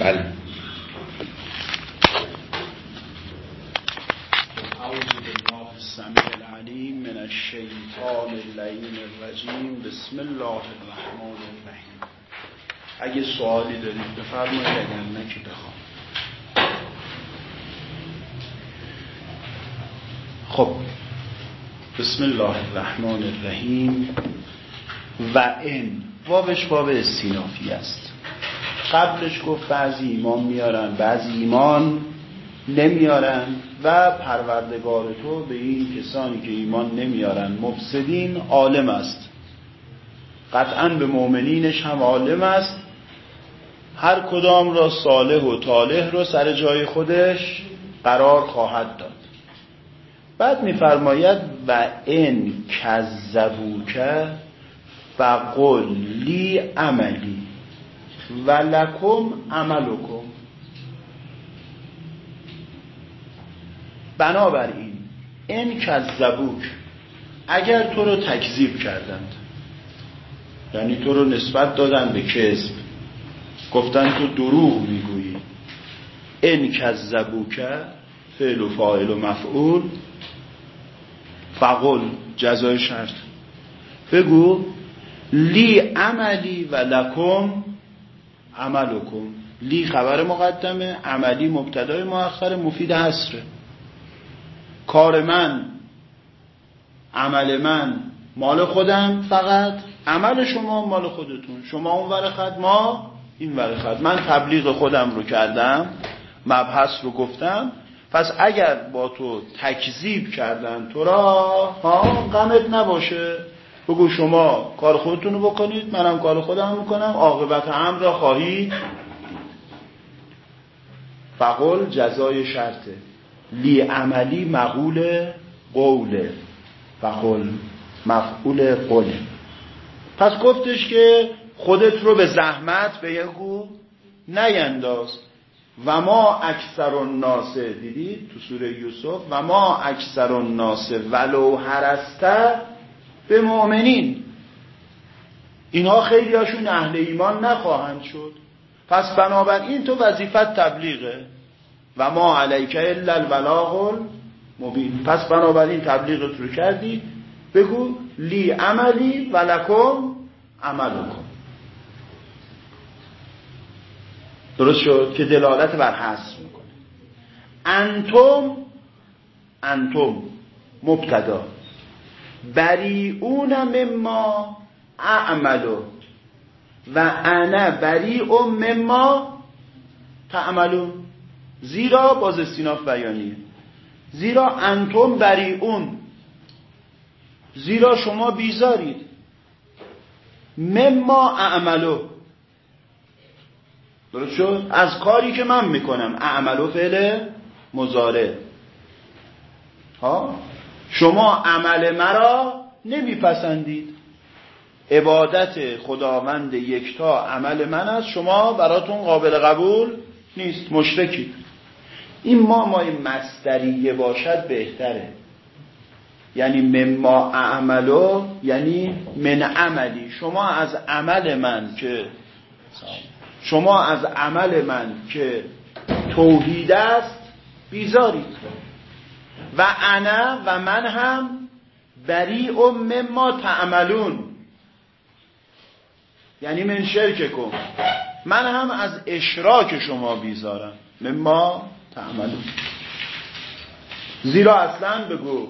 بله. السميع العليم من الشیطان اللعین الرجیم بسم الله الرحمن الرحیم. اگه سوالی دارید بفرمایید اگر نه که بخوام. خب بسم الله الرحمن الرحیم. و این واوش واو استینافی است. قبلش گفت بعضی ایمان میارن بعضی ایمان نمیارن و پروردگار تو به این کسانی که ایمان نمیارن مفسدین عالم است. قطعا به مؤمنینش هم عالم است. هر کدام را صالح و طالح رو سر جای خودش قرار خواهد داد. بعد میفرماید و ان کذبوک فقل لی عملی. و لکم عملکم. بنابراین این کذبوک اگر تو رو تکذیب کردند یعنی تو رو نسبت دادن به کذب گفتن تو دروغ می‌گویی این کذبوک فعل و فاعل و مفعول فقل جزای شرط. بگو لی عملی و لکم عملکم. لی خبر مقدمه عملی مبتدای مؤخر مفید حسره کار من عمل من مال خودم فقط. عمل شما مال خودتون. شما اون ور خط ما این ور خط. من تبلیغ خودم رو کردم مبحث رو گفتم. پس اگر با تو تکذیب کردن تو را ها غمت نباشه. بگو شما کار خودتون رو بکنید منم کار خودم می‌کنم. عاقبت امر را خواهید فقل جزای شرطه. لی عملی مقول قوله فقل مفعول قوله پس گفتش که خودت رو به زحمت به یکو نینداز. و ما اکثر الناس دیدید تو سوره یوسف و ما اکثر الناس ولو هرسته به مؤمنین. اینها خیلی هاشون اهل ایمان نخواهند شد. پس بنابراین تو وظیفت تبلیغه و ما علیک الا البلاغ مبین پس بنابراین تبلیغت رو کردی. بگو لی عملی و لکم عملکم. درست شد که دلالت بر حس می‌کنه. انتم انتم مبتدا. بریئون مما اعملو و انا بریء مما تعملون زیرا باز استیناف بیانیه. زیرا انتم بریئون. زیرا شما بیزارید. مما اعملو. درست شد؟ از کاری که من می‌کنم. اعملو فعل مزاره ها؟ شما عمل مرا نمیپسندید. عبادت خداوند یکتا عمل من است. شما براتون قابل قبول نیست. مشرکید. این ما مای مستریه باشد بهتره. یعنی مما اعملو یعنی من عملی. شما از عمل من که شما از عمل من که توحید است بیزارید. و انا و من هم بری مما تعملون. یعنی من شرک کن من هم از اشراک شما بیزارم. مما تعملون. زیرا اصلا بگو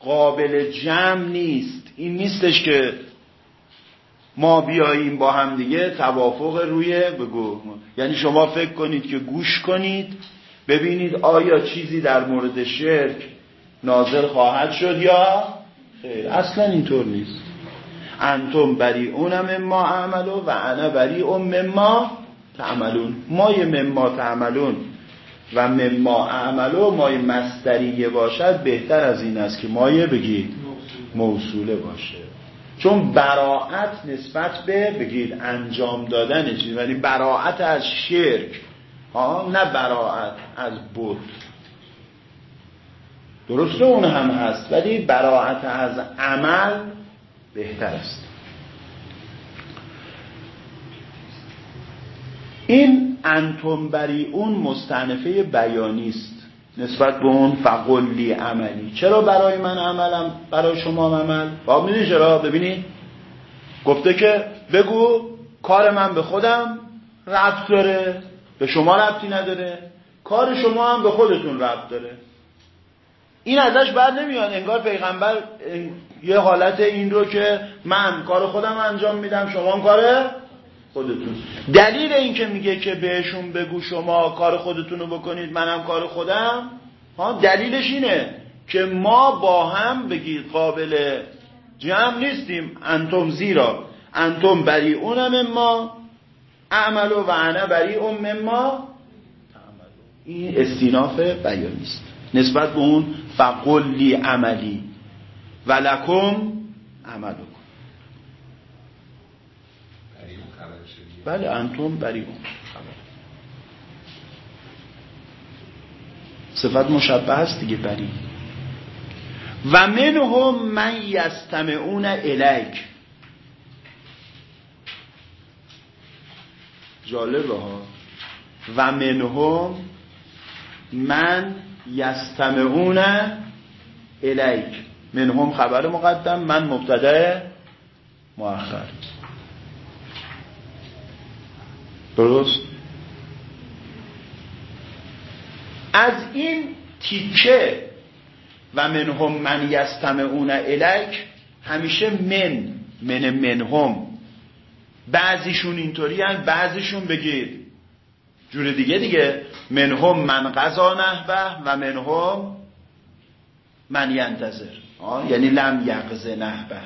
قابل جمع نیست. این نیستش که ما بیاییم با هم دیگه توافق روی بگو. یعنی شما فکر کنید که گوش کنید. ببینید آیا چیزی در مورد شرک نازل خواهد شد یا خیر؟ اصلا اینطور نیست. انتم بری اونم مما عملو و انا بری اون مما تعملون. مای مما تعملون و مما عملو مای مستریه باشد بهتر از این است که مایه بگید موصوله باشه. چون براعت نسبت به بگید انجام دادن چیز ولی براعت از شرک. ها نه براعت از بود. درسته اون هم هست ولی براعت از عمل بهتر است. این انتم بری اون مستنفه بیانی است. نسبت به اون فقلی عملی. چرا برای من عملم برای شما عمل؟ با می‌دونی چرا؟ ببینید گفته که بگو کار من به خودم ربط داره. به شما ربطی نداره. کار شما هم به خودتون ربط داره. این ازش بر نمیاد. انگار پیغمبر یه حالت این رو که من کار خودم انجام میدم شما کار خودتون. دلیل این که میگه که بهشون بگو شما کار خودتون رو بکنید منم کار خودم ها دلیلش اینه که ما با هم بگید قابل جمع نیستیم. انتم زیرا. انتم بری اونم ما. اعمل و انا بری اون ما این استیناف بیانی است نسبت به اون فقلی عملی ولکم عملکم. بله انتم بری اون صفت مشبه است دیگه بری. و منهم من یستمعون الیک. جالبه ها. و منهم من یستمعون الیک. منهم خبر مقدم من مبتدا مؤخر. درست؟ از این تیکه و منهم من یستمعون الیک همیشه من من منهم. بعضیشون اینطوری هن بعضیشون بگید جور دیگه دیگه. منهم من قضا نحبه و منهم من ینتظر. یعنی لم یقضه نحبه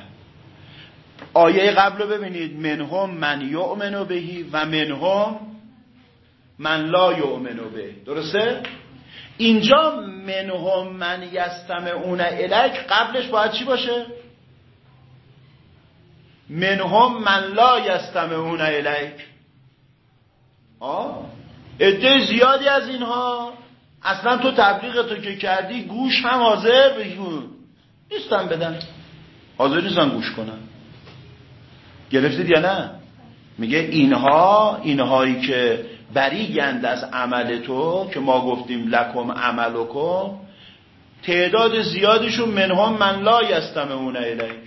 آیه قبل رو ببینید. منهم من یؤمنو بهی و منهم من لا یؤمنو به. درسته؟ اینجا منهم من یستمعون الک قبلش باید چی باشه؟ منهم من لا یستمعون الیک. آه؟ عده زیادی از اینها. اصلا تو تبلیغ تو که کردی گوش هم حاضر بگون نیستن بدن. حاضر نیستن گوش کنن. گرفتید یا نه؟ میگه اینها اینهایی که گند از عمل تو که ما گفتیم لکم عملکم تعداد زیادشون منهم من لا یستمعون الیک.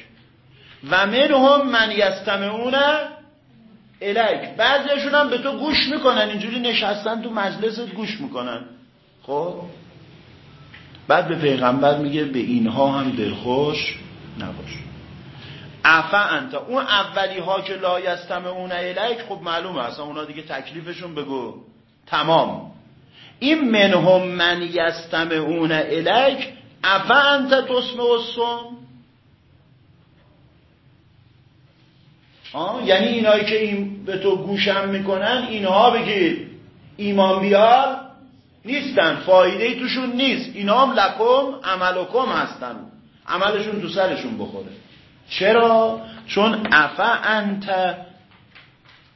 و منهم من یستمعون الیک. بعضیشون هم به تو گوش می‌کنن اینجوری نشستن تو مجلست گوش می‌کنن. خب؟ بعد به پیغمبر میگه به اینها هم دلخوش نباش. عفا انت. اون اولی ها که لا یستمعون الیک خب معلومه اصلا اونا دیگه تکلیفشون بگو. تمام. این منهم من یستمعون الیک عفا انت تسمع الصم یعنی اینایی که این به تو گوشم می‌کنن اینها بگید ایمان بیار نیستن فایده ای توشون نیست. اینا هم لکم عملکم هستن. عملشون تو سرشون بخوره. چرا؟ چون افا انت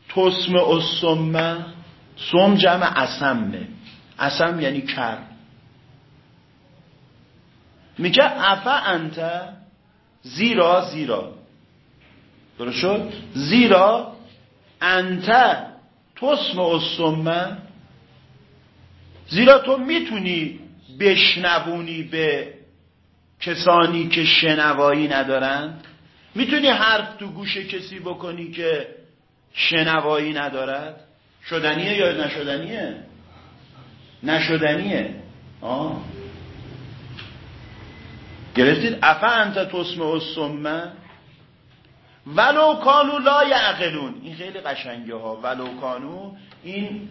تسم اسمه سم جمع اسمه. اسم یعنی کر. میگه افا انت زیرا زیرا. درست شد؟ زیرا انت تسم اسمه زیرا تو می‌تونی بشنوونی به کسانی که شنوایی ندارند می‌تونی حرف تو گوش کسی بکنی که شنوایی ندارد. شدنیه یا نشدنیه؟ نشدنیه. آه. گرفتید؟ افا انت تسم السمه ولو کانو لا یعقلون. این خیلی قشنگه ها. ولو کانو این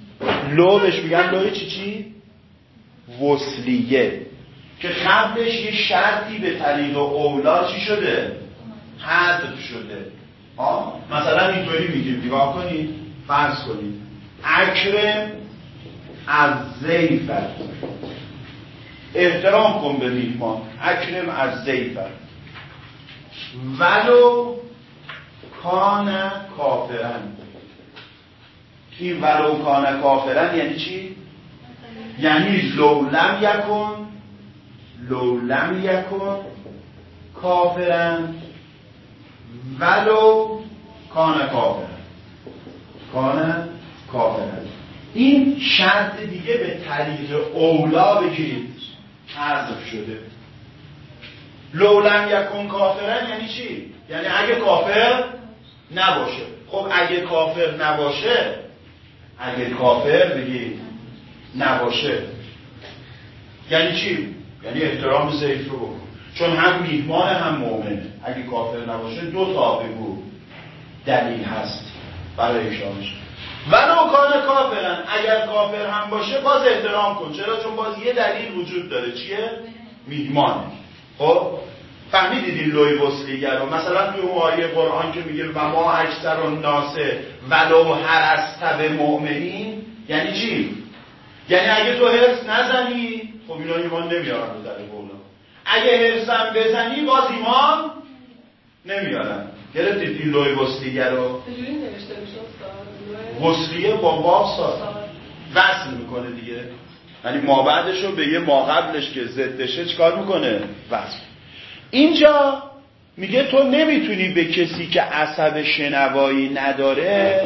لو بهش میگن. لوی چی چی؟ وصلیه. که قبلش یه شرطی به طریق اولا چی شده؟ حذف شده. ها مثلا اینطوری میگیم. نگاه کنید. فرض کنید. اکرم از زیفر احترام کن به میهمان. اکرم از زیفر ولو کان کافرن. این ولو کان کافرن یعنی چی؟ یعنی لولم یکن لولم یکن کافرن. ولو کان کافرن. کان کافرن. این شرط دیگه به طریق اولا بگیرید حذف شده. لولم یکون کافرن یعنی چی؟ یعنی اگه کافر نباشه. خب اگه کافر نباشه اگه کافر بگید نباشه. یعنی چی؟ یعنی احترام زید رو بکن. چون هم میهمان هم مؤمنه. اگه کافر نباشه دو تا بگو دلیل هست برای اشامش ولو کان کافرن. اگر کافر هم باشه باز احترام کن. چرا؟ چون باز یه دلیل وجود داره. چیه؟ میهمانه. خب؟ فهمیدید این لوی وصلیگر رو مثلا توی اون آیه قرآن که میگه و ما اکثر ناسه ولو هر به مؤمنین یعنی چی؟ یعنی اگه تو حرس نزنی خب اینا ایمان نمیارن در قولا. اگه حرسم بزنی باز ایمان نمیارن. گرفتید این لوی وصلیگر رو وصلیه با واف ساد وصل می‌کنه دیگه. یعنی ما بعدش رو به یه ما قبلش که ضدشه چکار می‌کنه؟ وصل. اینجا میگه تو نمی‌تونی به کسی که عصب شنوایی نداره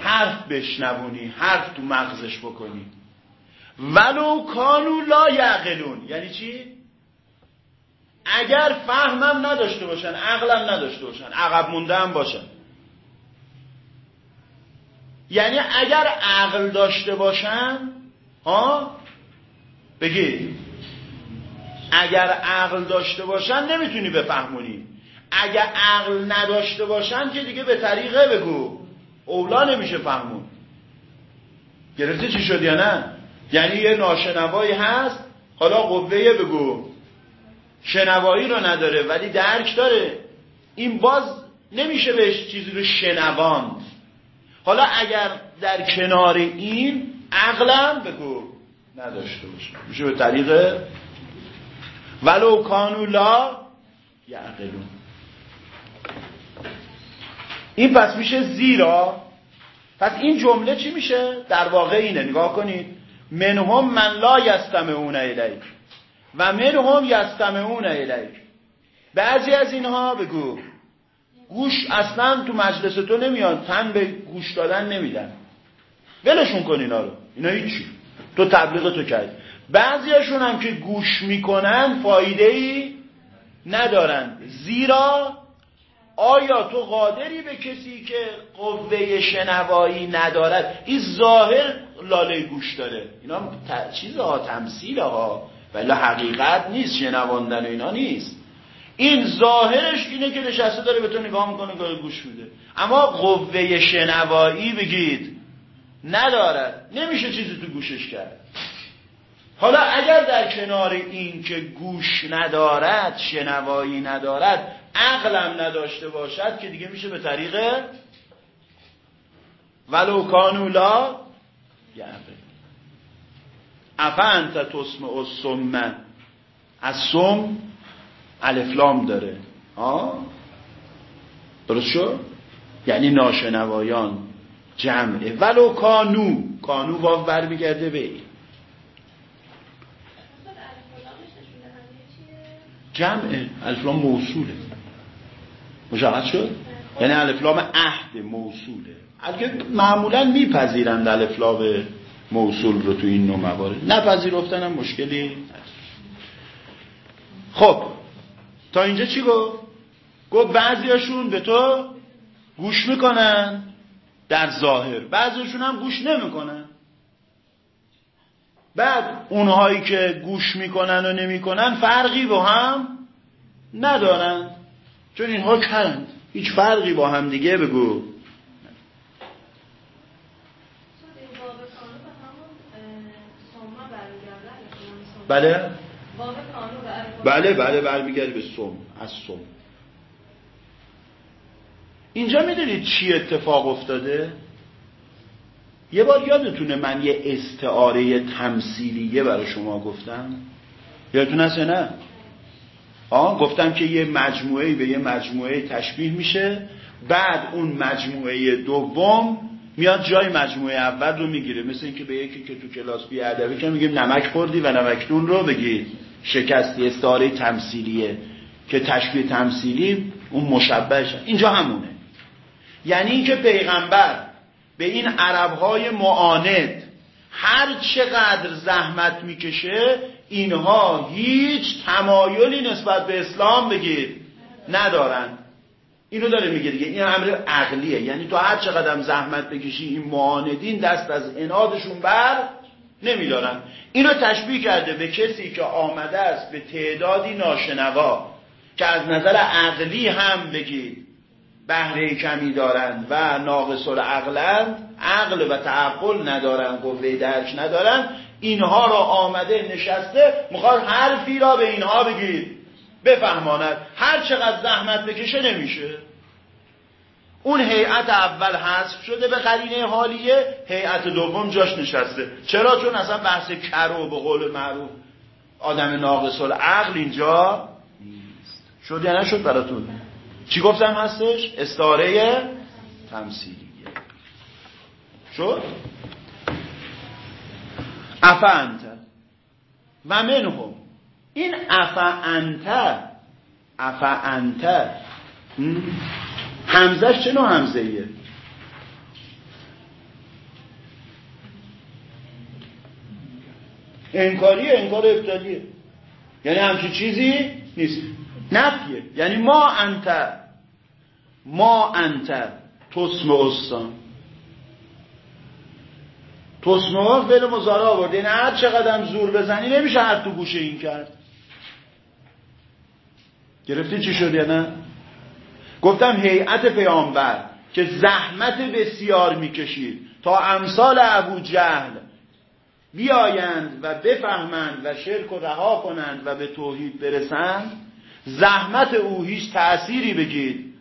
حرف بشنوونی حرف تو مغزش بکنی. ولو کانو لا یعقلون. یعنی چی؟ اگر فهمم نداشته باشن عقلم نداشته باشن عقب مونده هم باشن. یعنی اگر عقل داشته باشن ها؟ بگید. اگر عقل داشته باشن نمی‌تونی بفهمونی. اگر عقل نداشته باشن که دیگه به طریقه بگو. اولا نمیشه فهمون. گرفته چی شد یا نه؟ یعنی یه ناشنوایی هست حالا قوه بگو. شنوایی رو نداره ولی درک داره. این باز نمیشه بهش چیزی رو شنواند. حالا اگر در کنار این عقلم بگو. نداشته باشه میشه به طریق ولو کانو لا یعقلون. این پس میشه زیرا. پس این جمله چی میشه؟ در واقع اینه. نگاه کنید. منهم من لا یستمعون الیک. و منهم یستمعون الیک. بعضی از اینها بگو. گوش اصلا تو مجلس تو نمیاد. تن به گوش دادن نمیدن. ولشون کن اینا رو. اینا هیچی. تو تبلیغ تو کردی. بعضیشون هم که گوش می‌کنن فایده ای ندارن. زیرا آیا تو قادری به کسی که قوه شنوایی ندارد؟ این ظاهر لاله گوش داره. اینا چیز ها تمثیل ها ولی حقیقت نیست شنواندن اینا نیست. این ظاهرش اینه که نشسته داره به تو نگاه می‌کنه که گوش میده. اما قوه شنوایی بگید ندارد. نمیشه چیزی تو گوشش کرد. حالا اگر در کنار این که گوش ندارد شنوایی ندارد عقلم نداشته باشد که دیگه میشه به طریق ولو کانو لا افا انت تسم السم؟ از سم الفلام داره. آه؟ درست شد؟ یعنی ناشنوایان جمعه. ولو کانو. کانو واو برمیگرده به این. جمع الفلام موصوله. مشاهد شد؟ یعنی الفلام عهد موصوله. اگه معمولا میپذیرند الفلام موصول رو تو این نوع موارد. نپذیرفتن هم مشکلی خب تا اینجا چی گفت؟ گفت بعضیاشون به تو گوش می‌کنن در ظاهر. بعضیشون هم گوش نمی‌کنن. بعد اونهایی که گوش می‌کنن و نمی‌کنن فرقی با هم ندارن. چون اینها کرند هیچ فرقی با هم دیگه بگو. بله؟ بله بله برمیگرده به سوم از سوم اینجا می‌دونید چی اتفاق افتاده؟ یه بار یادتونه من یه استعاره تمثیلیه برای شما گفتم؟ یادتون هست نه؟ آه گفتم که یه مجموعه به یه مجموعه تشبیه میشه. بعد اون مجموعه دوم میاد جای مجموعه اول رو می‌گیره. مثل اینکه به یکی که تو کلاس بی ادبی که میگیم نمک خوردی و نمکتون رو بگی. شکستی استعاره تمثیلیه که تشبیه تمثیلی اون مشبهش. اینجا همونه. یعنی اینکه پیغمبر به این عرب های معاند. هر چقدر زحمت می‌کشه اینها هیچ تمایلی نسبت به اسلام بگید ندارن. اینو داره میگه دیگه. این امر عقلیه. یعنی تو هر چقدر زحمت بکشی این معاندین دست از انادشون بر نمیدارن. اینو تشبیه کرده به کسی که آمده است به تعدادی ناشنوا که از نظر عقلی هم بگید. بهره کمی دارند و ناقص العقلند عقل و تعقل ندارن قوه درک ندارن. اینها را آمده نشسته می‌خواد حرفی را به اینها بگید. بفهماند. هر چقدر زحمت بکشه نمیشه. اون هیئت اول حذف شده به قرینه حالیه هیئت دوم جاش نشسته. چرا؟ چون اصلا بحث کرو به قول معروف. آدم ناقص العقل اینجا نیست. شد یا نشد براتون؟ چی گفتم هستش؟ استاره تمثیلیه شد؟ افا انت و منهم. این افا انت افا انت همزش چه نوع همزه انکاریه انکار ابتدیه یعنی همچین چیزی نیست. نفیه یعنی ما انت ما انت. تسم استان. تسمه فعل مزاره آورده. یعنی هر چقدر زور بزنی نمیشه هر تو گوشه این کرد. گرفتی چی شد یا نه؟ گفتم هیئت پیامبر که زحمت بسیار می‌کشید. تا امثال ابو جهل بیایند و بفهمند و شرک و رها کنند و به توحید برسند زحمت او هیچ تأثیری بگید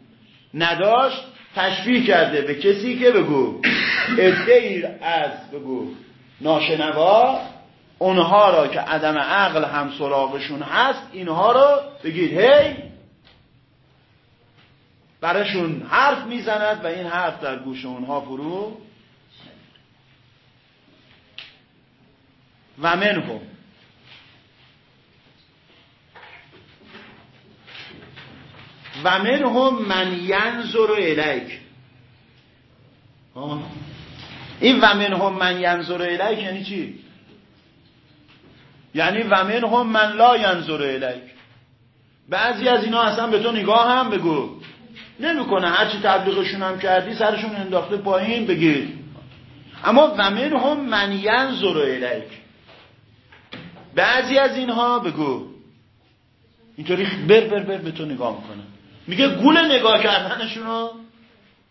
نداشت تشبیه کرده به کسی که بگو. ادهی از بگو. ناشنوا اونها را که عدم عقل هم سراغشون هست اینها رو بگید هی! براشون حرف می‌زند و این حرف در گوش اونها فرو. و منهم. و منهم من ینظر الیک. این و منهم من ینظر الیک یعنی چی؟ یعنی و منهم من لا ینظر الیک. بعضی از اینا اصلا به تو نگاه هم بگو. نمی‌کنه. هرچی تبلیغشون هم کردی سرشون انداخته پایین بگید اما و منهم من ینظر الیک. بعضی از اینها بگو. اینطوری بر بر بر به تو نگاه می‌کنه. میگه گول نگاه کردنشون رو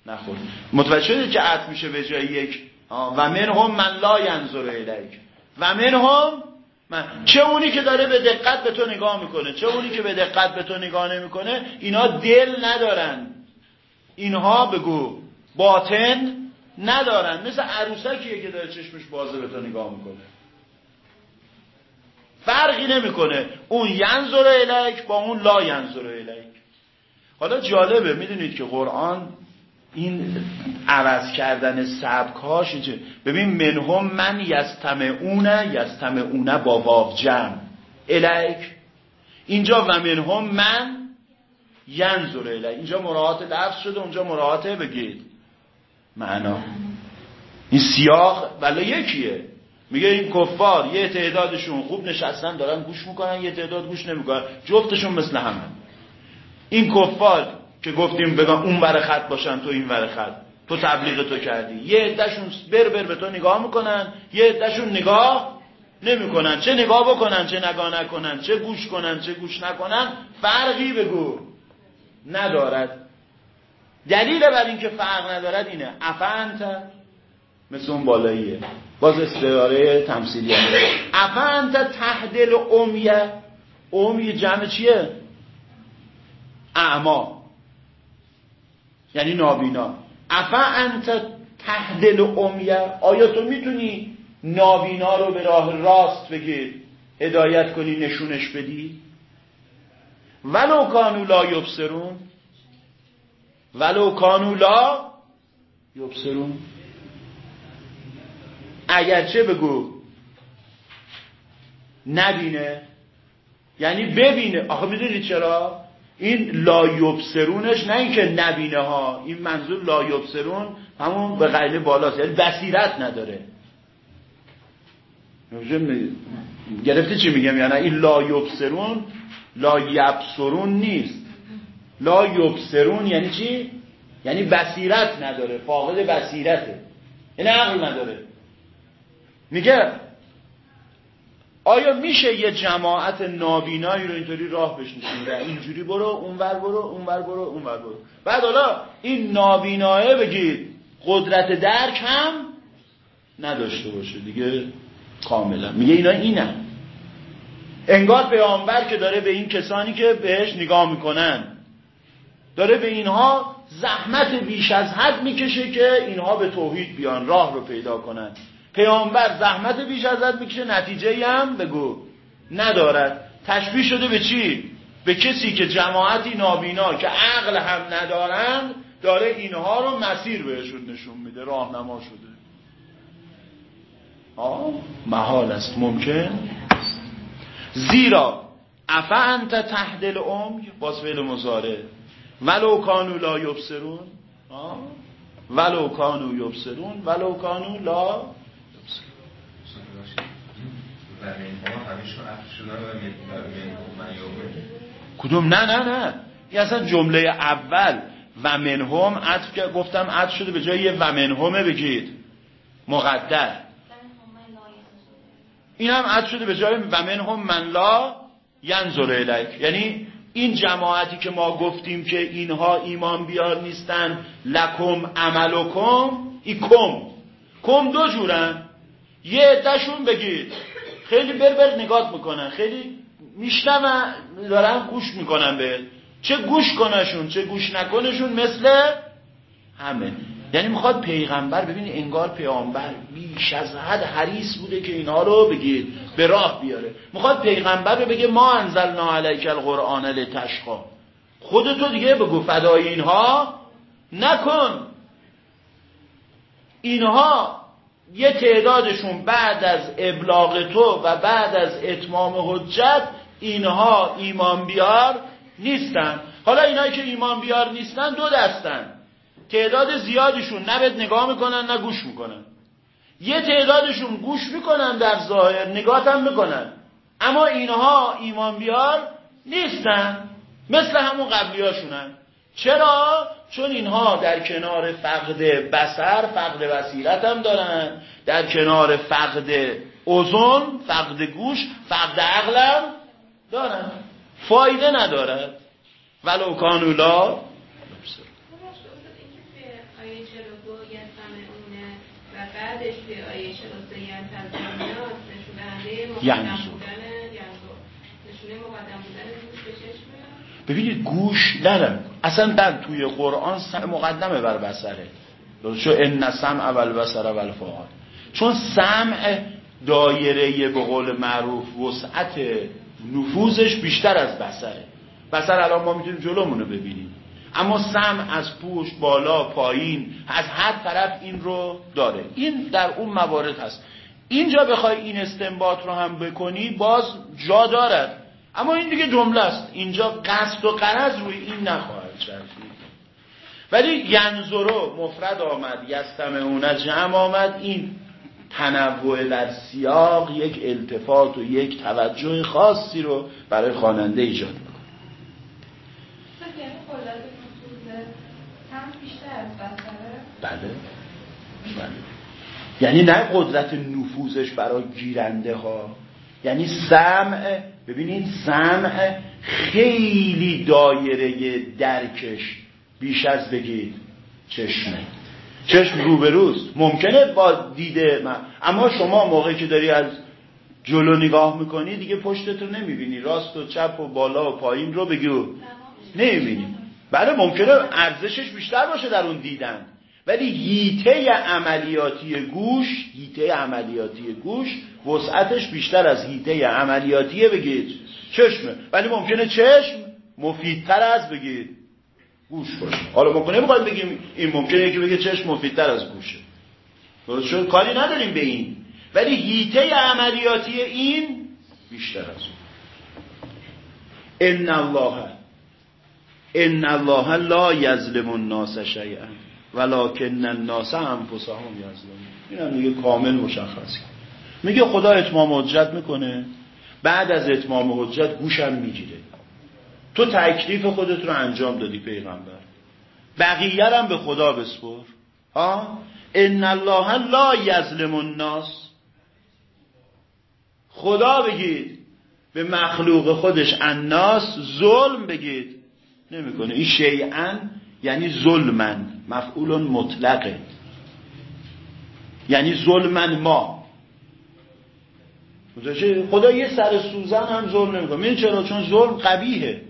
نخور متوجه شدید که میشه به جای یک؟ و منهم من لا ینظر الیک. و منهم من. چه اونی که داره به دقت به تو نگاه می‌کنه چه اونی که به دقت به تو نگاه نمی‌کنه اینا دل ندارن. اینها بگو باطن ندارن. مثل عروسکیه که داره چشمش بازه به تو نگاه می‌کنه. فرقی نمی‌کنه. اون ینظر الیک با اون لا ینظر الیک. حالا جالبه می‌دونید که قرآن این عوض کردن سبکاش ببین منهم من یستمعون یستمعون با واو جمع. الیک. اینجا و منهم من ینظر الیک. اینجا مراعات لفظ شده اونجا مراعات بگید. معنا. این سیاق ولی یکیه. میگه این کفار یه تعدادشون خوب نشستن دارن گوش می‌کنن یه تعداد گوش نمی‌کنن. جفتشون مثل همه. این کفار که گفتیم بگم اون ور خط باشن تو این ور خط. تو تبلیغ تو کردی. یه عدهشون بر بر به تو نگاه می‌کنن یه عدهشون نگاه نمی‌کنن. چه نگاه بکنن چه نگاه نکنن چه گوش کنن چه گوش نکنن فرقی بگو. ندارد. دلیل بر اینکه فرق ندارد اینه. افنت مثل اون بالاییه. باز استعاره تمثیلیه. افنت تهدل امیه امی جمع چیه؟ اعما. یعنی نابینا. افا انت تهدل امیه. آیا تو می‌تونی نابینا رو به راه راست بگیر هدایت کنی نشونش بدی؟ ولو کانو لا یبصرون. ولو کانو لا یبصرون. اگرچه بگو. نبینه. یعنی ببینه. آخه می‌دونید چرا؟ این لا یبصرونش نه اینکه نبینه ها این منظور لا یبصرون همون به قیله بالاست یعنی بصیرت نداره. گرفتی چی میگم؟ یعنی این لا یبصرون لا یبصرون نیست. لا یبصرون یعنی چی؟ یعنی بصیرت نداره فاقد بصیرته. یعنی عقل نداره. میگه آیا میشه یه جماعت نابینایی رو اینطوری راه بشنشونه اینجوری برو اونور برو اونور برو اونور برو. بعد حالا این نابینایه بگید قدرت درک هم نداشته باشه دیگه کاملا. میگه اینا اینه انگار پیامبر که داره به این کسانی که بهش نگاه می‌کنن داره به اینها زحمت بیش از حد می‌کشه که اینها به توحید بیان راه رو پیدا کنن. پیامبر زحمت بیش از حد می‌کشه نتیجه هم بگو. ندارد. تشبیه شده به چی؟ به کسی که جماعتی نابینا که عقل هم ندارند داره اینها رو مسیر بهشون نشون میده راهنما شده. آه محال است. ممکن زیرا افا انت تحدل امی باز فعل مزاره ولو کانو لا یبصرون. ولو کانو یبصرون ولو کانو لا کدوم؟ نه نه نه. این اصلا جمله اول. و منهم عطف که گفتم عطف شده به جای و منهمه بگید. مقدر. این هم عطف شده به جای و منهم من لا ینظر الیک. یعنی این جماعتی که ما گفتیم که اینها ایمان بیار نیستن لکم عملکم ای کم کم دو جورن. یه عدهشون بگید. خیلی بربر نگات می‌کنن خیلی میشنم دارن گوش می‌کنن به. چه گوش کنشون چه گوش نکنشون مثل همه. یعنی می‌خواد پیغمبر ببینی انگار پیغمبر بیش از حد حریص بوده که اینها رو بگید به راه بیاره. می‌خواد پیغمبر رو بگه ما انزلنا علیک القرآن لتشقا. خودتو دیگه بگو فدای اینها نکن. اینها یه تعدادشون بعد از ابلاغ تو و بعد از اتمام حجت اینها ایمان بیار نیستن. حالا اینایی که ایمان بیار نیستن دو دستن. تعداد زیادشون نه بهت نگاه می‌کنن نه گوش می‌کنن. یه تعدادشون گوش می‌کنن در ظاهر نگاه هم می‌کنن. اما اینها ایمان بیار نیستن. مثل همون قبلی هاشونن چرا؟ چون اینها در کنار فقد بسر فقد بصیرت هم دارن. در کنار فقد اوزون فقد گوش فقد عقلم دارن. فایده ندارد ولو کانولا بعدش به آیه 43 یعنی ببینید گوش نه اصلا در توی قرآن مقدمه بر بسره. چون ان سمع اول بسر اول فعال چون سمع دایره به قول معروف وسعت نفوذش بیشتر از بسره بسر الان ما می‌تونیم جلومونو ببینیم. اما سم از پوش بالا پایین از هر طرف این رو داره. این در اون موارد هست. اینجا بخوای این استنباط رو هم بکنی باز جا دارد. اما این دیگه جمله است. اینجا قصد و قرض روی این نخواهد ولی ینظرو مفرد آمد یستمعون جمع آمد. این تنوع در سیاق یک التفات و یک توجه خاصی رو برای خواننده ایجاد می‌کنه. بله. بله. یعنی نه قدرت نفوذش برای گیرنده ها یعنی سمع ببینید سمع خیلی دایره درکش بیش از بگید چشمه. چشم روبروست. ممکنه با دیده من. اما شما موقعی که داری از جلو نگاه می‌کنی دیگه پشتت رو نمی‌بینی. راست و چپ و بالا و پایین رو بگو. نمی‌بینی. بله ممکنه ارزشش بیشتر باشه در اون دیدن. ولی هیته عملیاتی گوش هیته عملیاتی گوش وسعتش بیشتر از هیته عملیاتی بگید. چشمه. ولی ممکنه چشم مفیدتر از بگید. گوش باشه حالا ممکنه بخواید بگیم این ممکنه یکی بگه چشم مفیدتر از گوشه درست شد؟ کاری نداریم به این. ولی هیته عملیاتی این بیشتر از اون. ان الله ان الله لا یظلم الناس شیئا. ولکن الناس انفسهم یظلمون. این هم دیگه کامل مشخص. میگه خدا اتمام حجت می‌کنه. بعد از اتمام حجت گوشم می‌گیره. تو تکلیف خودت رو انجام دادی پیغمبر. بقیه هم به خدا بسپر. ها ان الله لا یظلم الناس. خدا بگید به مخلوق خودش الناس ظلم بگید. نمی‌کنه. این شیئا یعنی ظلمن. مفعول مطلقه. یعنی ظلمن ما. خدا یه سر سوزن هم ظلم نمی‌کنه. این چرا؟ چون ظلم قبیهه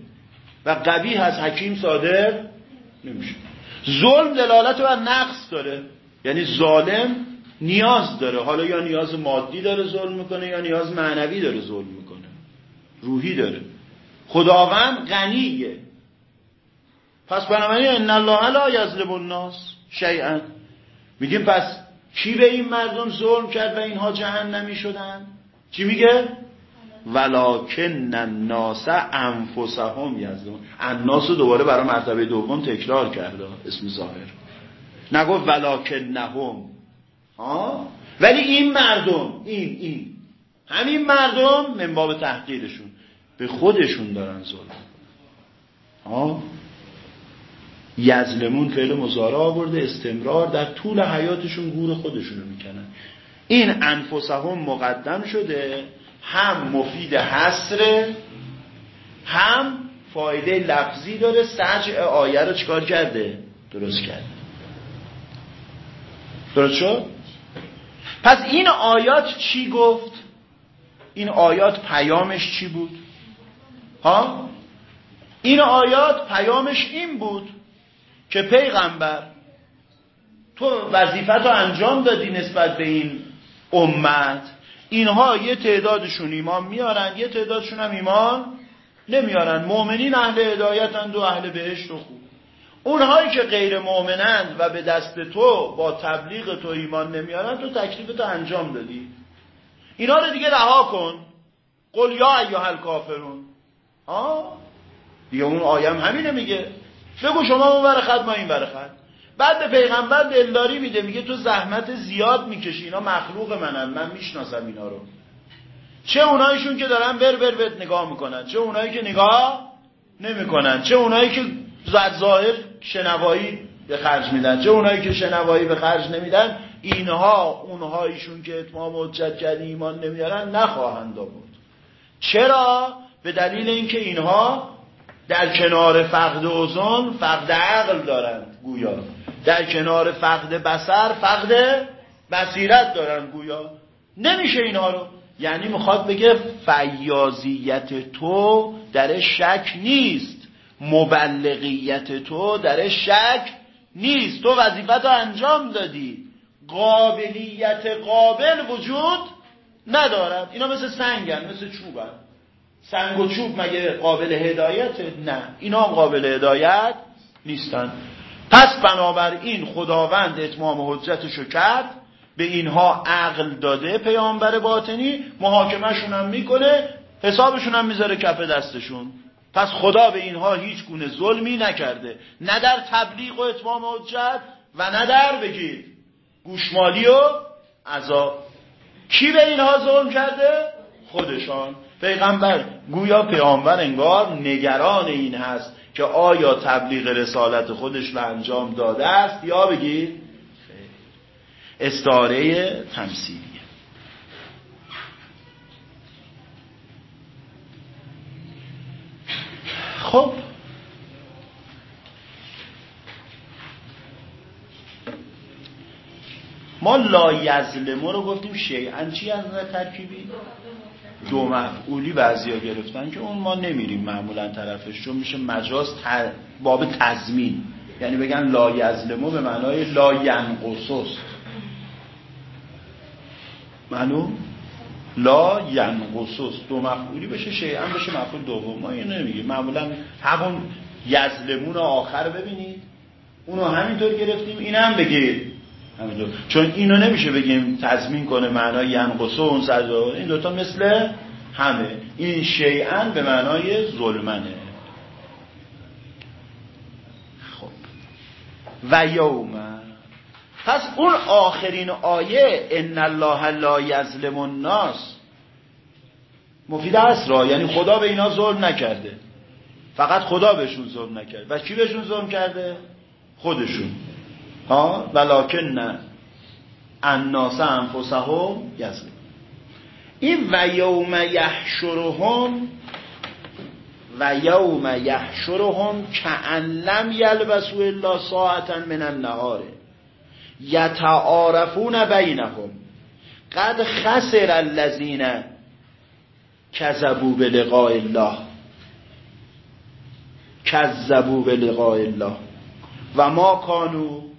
و قبیه از حکیم صادر نمیشه. ظلم دلالت بر نقص داره. یعنی ظالم نیاز داره. حالا یا نیاز مادی داره ظلم می‌کنه یا نیاز معنوی داره ظلم می‌کنه. روحی داره. خداوند غنیه. پس بنابراین ان الله لا یظلم الناس شیئا. میگیم پس کی به این مردم ظلم کرد و اینها جهنمی شدن؟ چی میگه؟ ولکن الناس انفسهم یظلمون الناس دوباره برای مرتبه دوم تکرار کرده اسم ظاهر. نگفت ولکنهم. ها ولی این مردم این این. همین مردم من باب تحقیرشون به خودشون دارن ظلم. ها یزلمون فعل مزارع آورده استمرار در طول حیاتشون گور خودشونو می‌کنن. این انفسهم مقدم شده. هم مفید حسره هم فایده لفظی داره. سجع آیه رو چکار کرده؟ درست کرده. درست شد؟ پس این آیات چی گفت؟ این آیات پیامش چی بود؟ ها؟ این آیات پیامش این بود که پیغمبر تو وظیفت رو انجام دادی نسبت به این امت. اینها یه تعدادشون ایمان میارن یه تعدادشون هم ایمان نمیارن. مؤمنین اهل هدایتند و اهل بهشت و خوب. اونهایی که غیر مؤمنند و به دست تو با تبلیغ تو ایمان نمیارن تو تکلیف تو انجام دادی. اینا رو دیگه رها کن. قل یا ایها الکافرون. آه؟ دیگه اون آیم همینه میگه. بگو شما اون برخط ما این برخط بعد به پیغمبر دلداری میده میگه تو زحمت زیاد می‌کشی اینا مخلوق منن من می‌شناسم اینا رو. چه اونایشون که دارن بر بر بر نگاه می‌کنن چه اونایی که نگاه نمی‌کنن چه اونایی که زد ظاهر شنوایی به خرج میدن چه اونایی که شنوایی به خرج نمیدن اینها اونهایشون که اتمام حجت کردی ایمان نمیارن نخواهند آورد چرا؟ به دلیل اینکه اینها در کنار فقد اوزن فقد عقل دارند گویا. در کنار فقد بسر فقد بصیرت دارن گویا. نمیشه اینها رو. یعنی می‌خواد بگه فیاضیت تو در شک نیست. مبلغیت تو در شک نیست. تو وظیفت رو انجام دادی. قابلیت قابل وجود ندارد. اینا مثل سنگن مثل چوبن. سنگ و چوب مگه قابل هدایت؟ نه. اینا قابل هدایت نیستن. پس بنابراین خداوند اتمام حجتشو کرد به اینها عقل داده پیامبر باطنی محاکمهشون هم می‌کنه حسابشون هم می‌ذاره کف دستشون. پس خدا به اینها هیچ گونه ظلمی نکرده. نه در تبلیغ و اتمام حجت و نه در بگید گوشمالی و عذاب. کی به اینها ظلم کرده؟ خودشان. پیغمبر گویا پیامبر انگار نگران این هست. که آیا تبلیغ رسالت خودش رو انجام داده است یا بگید استاره تمثیلیه. خب. ما لا یظلمو رو گفتیم شیئا. چی از ترکیبی؟ دو مفعولی بعضیا گرفتن که اون ما نمیریم معمولا طرفش چون میشه مجاز باب تضمین. یعنی بگن لا یظلمو به معنای لا ینقصوس معلوم لا ینقصوس دو مفعولی بشه شیئا بشه مفعول دوم. ما اینو نمیگیم. معمولا همون یظلمون آخر ببینید. اونو همینطور گرفتیم. این هم بگید. همینطور چون اینو نمیشه بگیم تضمین کنه معنای ینقصه اون سردا این دوتا مثل همه. این شیئا به معنای ظلمنه. و یوم. پس اون آخرین آیه ان الله لا یظلم الناس. مفید است را. یعنی خدا به اینا ظلم نکرده. فقط خدا بهشون ظلم نکرده. و کی بهشون ظلم کرده؟ خودشون. ها؟ ولکن نه الناس انفسهم یظلم این و یوم یحشرهم و یوم یحشرهم کأن لم یلبسوا الا ساعتا من النهار. یتعارفون بینهم. قد خسر الذین کذبوا بلقاء الله. کذبوا بلقاء الله. و ما کانو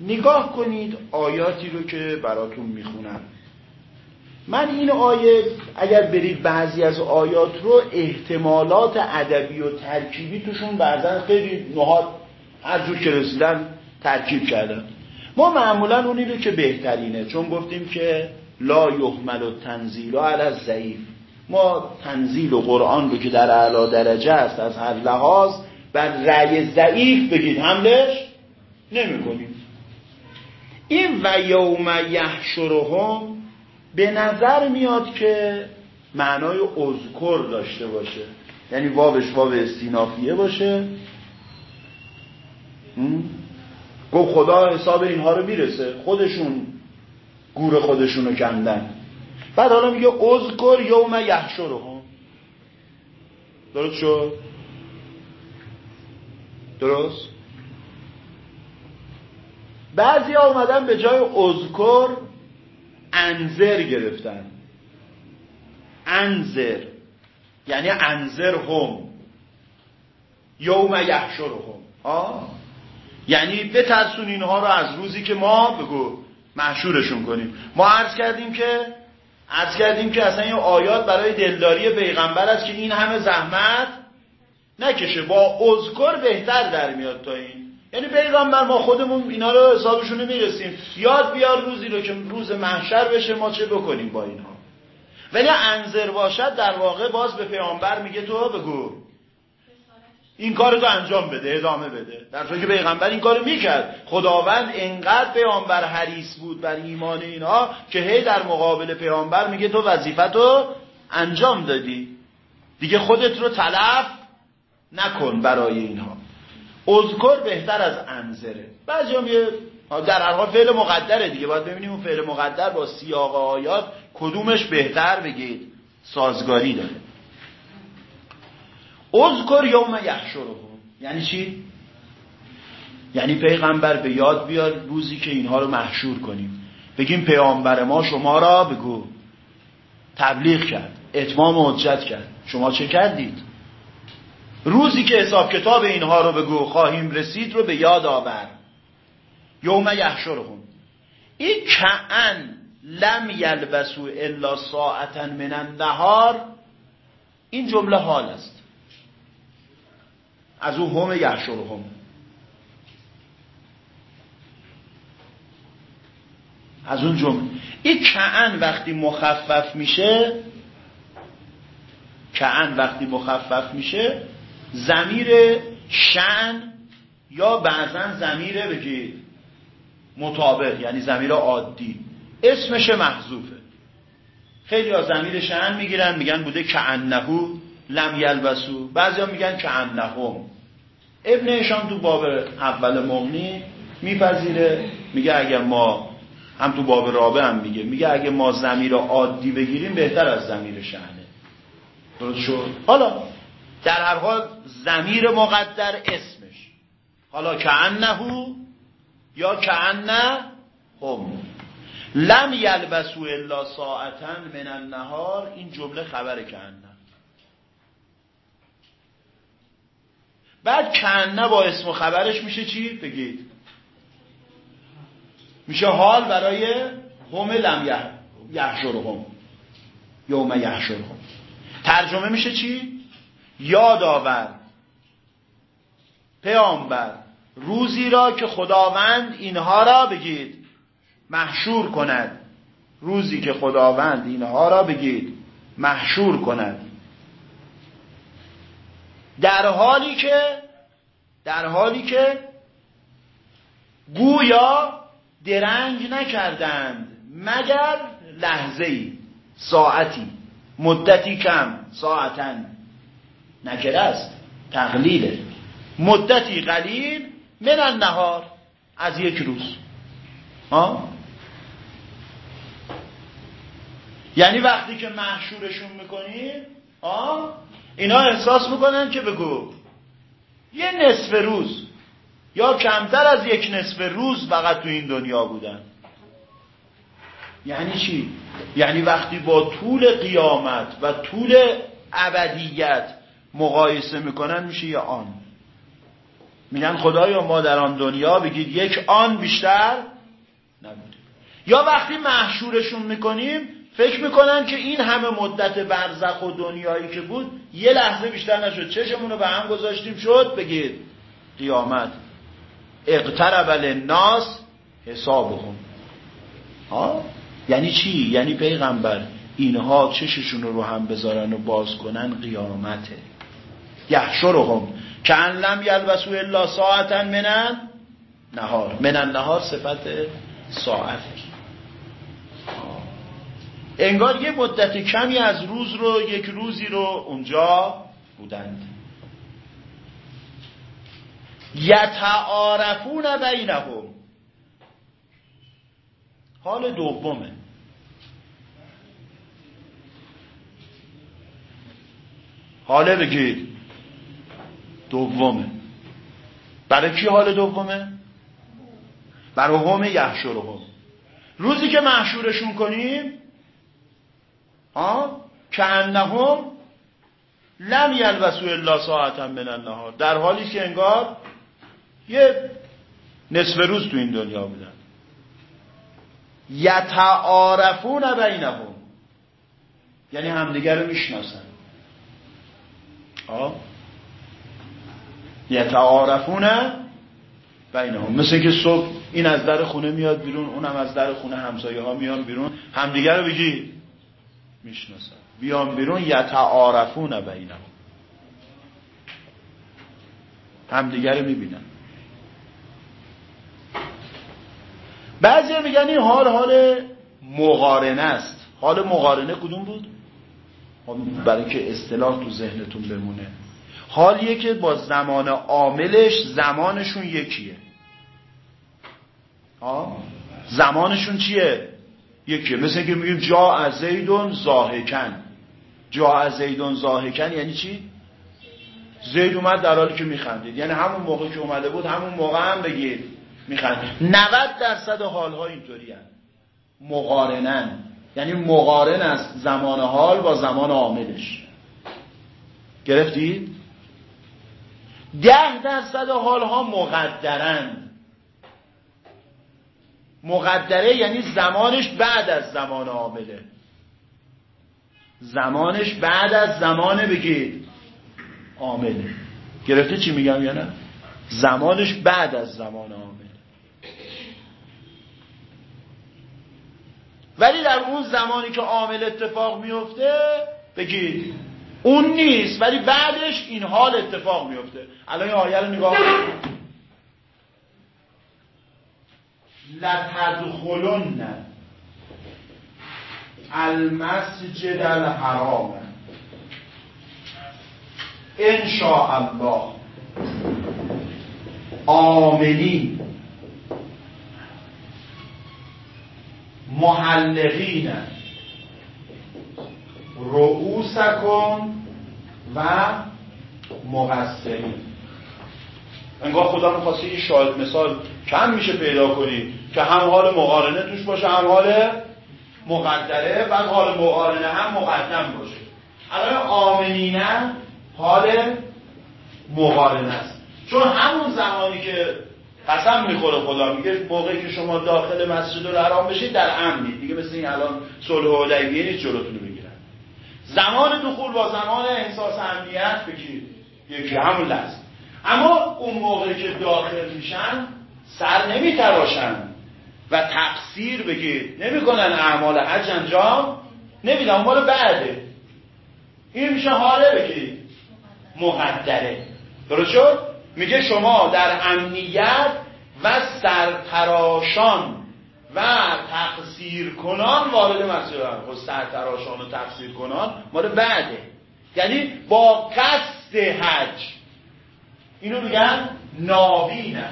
نگاه کنید آیاتی رو که براتون می‌خونم. من این آیه اگر برید بعضی از آیات رو احتمالات ادبی و ترکیبی توشون بعضا خیلی نهاد هر جور که رسیدن ترکیب کردن. ما معمولا اونی رو که بهترینه. چون گفتیم که لا یحمل و تنزیل علی ضعیف ما تنزیل و قرآن رو که در اعلا درجه است از هر لحاظ بر رأی ضعیف بگید. حملش نمی کنیم این و یوم یحشرهم به نظر میاد که معنای اذکر داشته باشه. یعنی وابش واب استینافیه باشه. گفت خدا حساب اینها رو می‌رسه. خودشون گور خودشون رو کندن. بعد حالا میگه اذکر یوم یحشرهم. درست شد؟ درست؟ بعضی اومدن به جای اذکر انذر گرفتن. انذر. یعنی انذر هم یوم یحشرهم. آه. یعنی بترسون اینها رو از روزی که ما بگو محشورشون کنیم. ما عرض کردیم که عرض کردیم که اصلا یه آیات برای دلداری پیغمبر است که این همه زحمت نکشه. با اذکر بهتر در میاد تا این. یعنی پیغمبر ما خودمون اینا رو حسابشون می‌رسیم. یاد بیار روزی رو که روز محشر بشه ما چه بکنیم با اینها؟ ولی انذر باشد در واقع باز به پیامبر میگه تو بگو. این کار رو انجام بده ادامه بده. در که پیغمبر این کارو می‌کرد. خداوند انقدر پیامبر حریص بود بر ایمان اینها که هی در مقابل پیامبر میگه تو وظیفتو انجام دادی. دیگه خودت رو تلف نکن برای اینها. اذکر بهتر از انذره. بعضی هم یه در هر حال فعل مقدره دیگه. باید ببینیم اون فعل مقدر با سیاق آیات کدومش بهتر بگید؟ سازگاری داره. اذکر یوم یحشرهم. یعنی چی؟ یعنی پیغمبر به یاد بیار روزی که اینها رو محشور کنیم. بگیم پیامبر ما شما را بگو. تبلیغ کرد. اتمام حجت کرد. شما چه کردید؟ روزی که حساب کتاب اینها رو بگو خواهیم رسید رو به یاد آور. یوم یحشرهم. این کعن لم یلبسو الا ساعتا من النهار. این جمله حال است. از او هم یحشرهم. از اون جمله. این کعن وقتی مخفف میشه کعن وقتی مخفف میشه زمیر شن یا بعضا زمیر بگید مطابق یعنی زمیر عادی. اسمش محذوفه. خیلی ها زمیر شن می‌گیرن میگن بوده کعنهو لم یلبسو. بعضی میگن کعنهم ابن اشام تو باب اول مغنی میپذیره میگه اگر ما هم تو باب رابع هم میگه میگه اگه ما زمیر عادی بگیریم بهتر از زمیر شهنه درست شد؟ حالا در هر حال زمیر مقدر اسمش. حالا کعنهو یا کعنه هم. لم یلبسو الا ساعتا من النهار. این جمله خبر کعنه بعد کنه با اسم و خبرش میشه چی؟ بگید. میشه حال برای هم لم یحشرهم یوم یحشرهم ترجمه میشه چی؟ یاد آور پیامبر روزی را که خداوند اینها را بگید محشور کند. روزی که خداوند اینها را بگید محشور کند. در حالی که در حالی که گویا درنگ نکردند مگر لحظه ای ساعتی مدتی کم ساعتن نکره است. تقلیله. مدتی قلیل من النهار از یک روز. ها؟ یعنی وقتی که محشورشون می‌کنی ها؟ اینا احساس می‌کنن که بگو یه نصف روز یا کمتر از یک نصف روز فقط تو این دنیا بودن. یعنی چی؟ یعنی وقتی با طول قیامت و طول ابدیت مقایسه می‌کنن میشه یه آن. میگن خدایا ما در آن دنیا بگید یک آن بیشتر نبوده یا وقتی محشورشون می‌کنیم فکر می‌کنن که این همه مدت برزخ و دنیایی که بود یه لحظه بیشتر نشد. چشمون رو به هم گذاشتیم شد بگید قیامت. اقترب للناس حسابهم. ها؟ یعنی چی؟ یعنی پیغمبر اینها چششون رو هم بذارن و باز کنن قیامته. یحشرهم. که لم یلبسو الا ساعتا منن نهار منن نهار صفت ساعت انگار یه مدت کمی از روز رو یک روزی رو اونجا بودند. یتعارفون بینهم. حال دومه. حاله بگید دومه. برای کی حال دومه؟ برای هم یحشرهم روزی که محشورشون کنیم ها که انهم لم یلبسو الا ساعتا من النهار. در حالی که انگار یه نصف روز تو این دنیا بودن. یتعارفون بینهم. یعنی همدیگر رو می‌شناسن. یتعارفون بینهم. مثل که صبح این از در خونه میاد بیرون اونم از در خونه همسایه ها میان بیرون. همدیگر رو بگی. می‌شناسن بیان بیرون یتعارفون بینهم. همدیگر رو می‌بینن. بعضی میگن این حال حال مقارنه است. حال مقارنه کدوم بود؟ برای که اصطلاح تو ذهنتون بمونه. حالیه که با زمان عاملش زمانشون یکیه آه؟ زمانشون چیه؟ یکیه مثل که میگیم جا از زیدون زاهکن جا از زیدون زاهکن یعنی چی؟ زید اومد در حالی که میخندید یعنی همون موقع که اومده بود همون موقع هم بگید میخندید 90 درصد حالها اینطوری هست مقارنن یعنی مقارن است زمان حال با زمان عاملش گرفتید؟ ده درصد حالها مقدرن. مقدره یعنی زمانش بعد از زمان عامله. زمانش بعد از زمان بگید عامله. گرفته چی میگم یا نه؟ زمانش بعد از زمان عامله. ولی در اون زمانی که عامل اتفاق میفته بگید اون نیست ولی بعدش این حال اتفاق میفته. الان این آیه رو نگاه کنید لتدخلن المسجد الحرام. ان شاء الله. آمنین. محلقین. رؤوسکم و مقصرین. انگار خدا می‌خواسته یه شاید مثال کم میشه پیدا کنی که هم حال مقارنه توش باشه هم حال مقدره و حال مقارنه هم مقدم باشه. الان آمنینه حال مقارنه است. چون همون زمانی که قسم می‌خوره خدا میگه موقعی که شما داخل مسجد الحرام بشید در امنید دیگه مثل این الان صلح حدیبیه نیست جلوتون زمان دخول با زمان احساس امنیت بگید یکی همون لحظه. اما اون موقعی که داخل میشن سر نمیتراشن و تقصیر بگید نمی‌کنن اعمال حج انجام نمیدن مال بعده. این میشه حاله بگید مقدره درست شد؟ میگه شما در امنیت و سرتراشان و تقصیر کنان وارد مسجد حرام خب سرتراشان و تقصیر کنان مال بعده. یعنی با قصد حج. اینو میگن ناوینه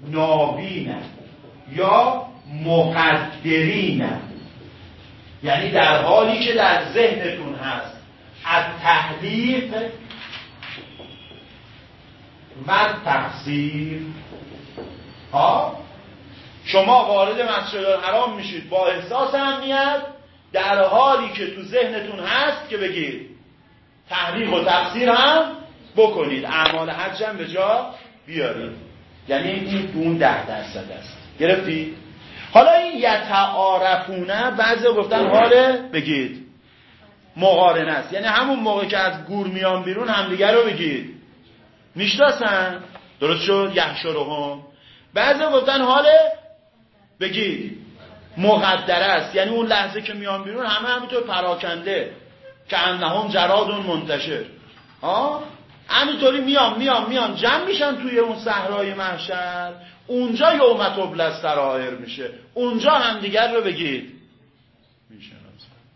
ناوینه یا مقدرینه یعنی در حالی که در ذهنتون هست. از تحلیق و تقصیر. ها؟ شما وارد مسجد الحرام میشید. با احساس امنیت در حالی که تو ذهنتون هست که بگید تحریق و تقصیر هم بکنید. اعمال حج هم به جا بیارید یعنی این اون ده درصد است. گرفتی؟ حالا این یتعارفونه بعضی گفتن حاله بگید. مقارنه است. یعنی همون موقع که از گور میان بیرون همدیگر رو بگید. می‌شناسن؟ درست شد؟ یحشرهم. بعضی گفتن حاله بگید. مقدره است. یعنی اون لحظه که میان بیرون همه همینطور پراکنده. که انهم جرادون منتشر. ها همینطوری میان میان میان. جمع میشن توی اون صحرای محشر. اونجا یوم تبل سرایر میشه. اونجا همدیگر رو بگید. میشه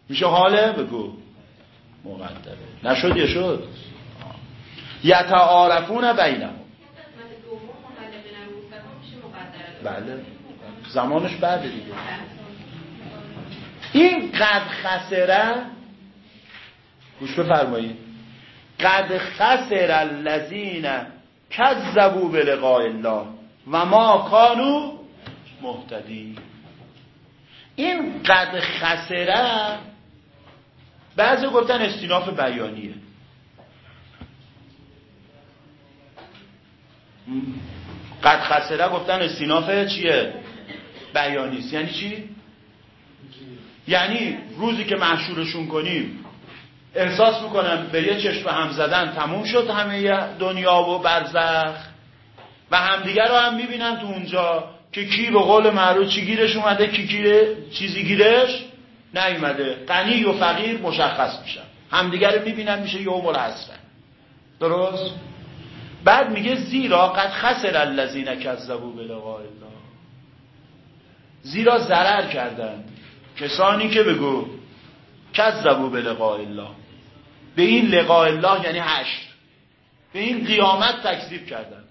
میشه حاله؟ بگو. مقدره. نشد یا شد؟ یتعارفون بینهم. بله. زمانش بعد دیگه. این قد خسره گوش بفرمایید قد خسر الذین کذبوا بلقاء الله و ما کانوا مهتدی این قد خسره بعضی گفتن استیناف بیانیه. قد خسره گفتن استیناف چیه؟ بیانیست یعنی چی؟ یعنی روزی که محشورشون کنیم احساس می‌کنم به یه چشم هم زدن تموم شد همه دنیا و برزخ. و همدیگر رو هم می‌بینن تو اونجا که کی به قول معروف چی گیرش اومده کی گیره چیزی گیرش نیومده. غنی و فقیر مشخص میشن. همدیگر رو می‌بینن میشه یوم الحسره درست؟ بعد میگه زیرا قد خسر الذین کذبوا بلقاء زیرا ضرر کردند. کسانی که بگو کذبوا بلقاء الله. به این لقاء الله یعنی حشر. به این قیامت تکذیب کردند.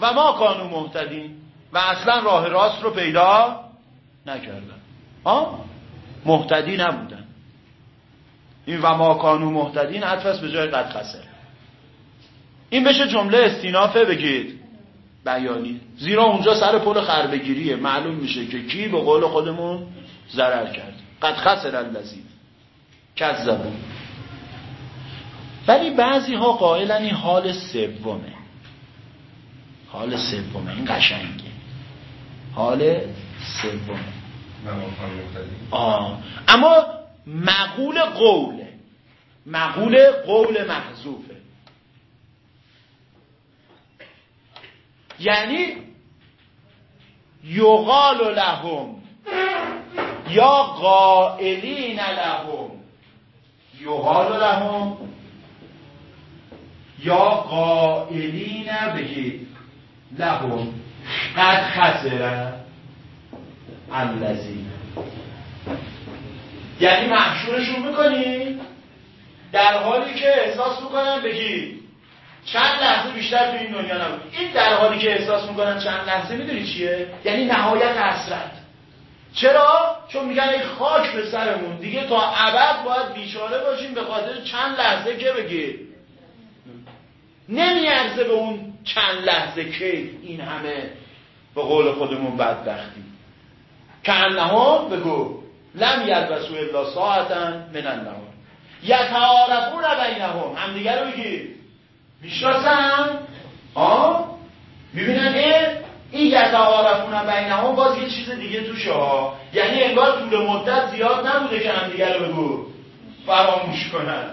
و ما کانو محتدین و اصلا راه راست رو پیدا نکردن ها؟ محتدی نبودن این و ما کانو محتدین حتفس به جای قد خسر. این بشه جمله استینافه بگید. بیانی. زیرا اونجا سر پل خربگیریه معلوم میشه که کی به قول خودمون ضرر کرد. قد خسر الذین کذبون ولی بعضی ها قائلن این حال سومه. حال سومه. این قشنگه. حال سومه. آه. اما مقول قوله. مقول قول محذوفه یعنی یقال لهم یا قائلین لهم. یقال لهم یا قائلین بگید. لهم. قد خسره الذین یعنی محشورشون می‌کنی؟ در حالی که احساس می‌کنن بگید. چند لحظه بیشتر تو این دنیا نبود. این در حالی که احساس می‌کنن چند لحظه می‌دونی چیه؟ یعنی نهایت حسرت. چرا؟ چون میگن ای خاک به سرمون. دیگه تا ابد باید بیچاره باشیم به خاطر چند لحظه که بگی نمیارزه به اون چند لحظه که این همه به قول خودمون بدبختی. که انهم بگو لم یلبسو الا ساعتا من النهار. یتعارفون بینهم. همدیگه رو بگی می‌شناسن آه؟ می‌بینن این یتعارفون بینهم باز یه چیز دیگه توشه ها. یعنی انگار طول مدت زیاد نبوده که همدیگه رو بگو. فراموش کنن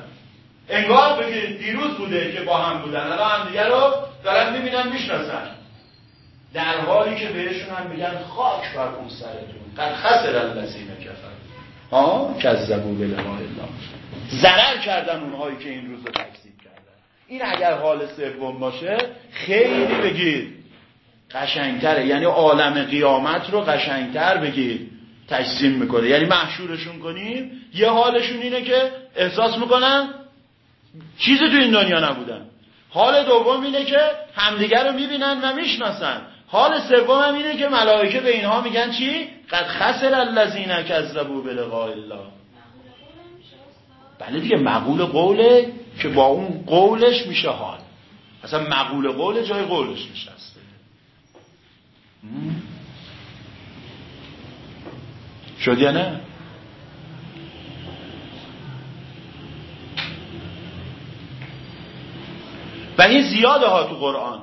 انگار بگه دیروز بوده که با هم بودن. الان همدیگه رو دارن می‌بینن می‌شناسن. در حالی که بهشون هم میگن خاک بر اون سرتون. قد خسر الذین کفر ها کذبوا بلقاء الله. ضرر کردن اونهایی که این روز رو تکذیب این اگر حال سوم باشه خیلی بگید قشنگتره. یعنی عالم قیامت رو قشنگتر بگید تجسیم می‌کنه. یعنی محشورشون کنیم یه حالشون اینه که احساس می‌کنن چیزی تو این دنیا نبودن. حال دوم اینه که همدیگر رو می‌بینن و می‌شناسن. حال سوم هم اینه که ملائکه به اینها میگن چی؟ قد خسر الذین کذبوا بلقاء الله. بله دیگه مقول قوله. که با اون قولش میشه حال. اصلا مقول قول جای قولش نشسته. شد یا نه؟ و این زیاده ها تو قرآن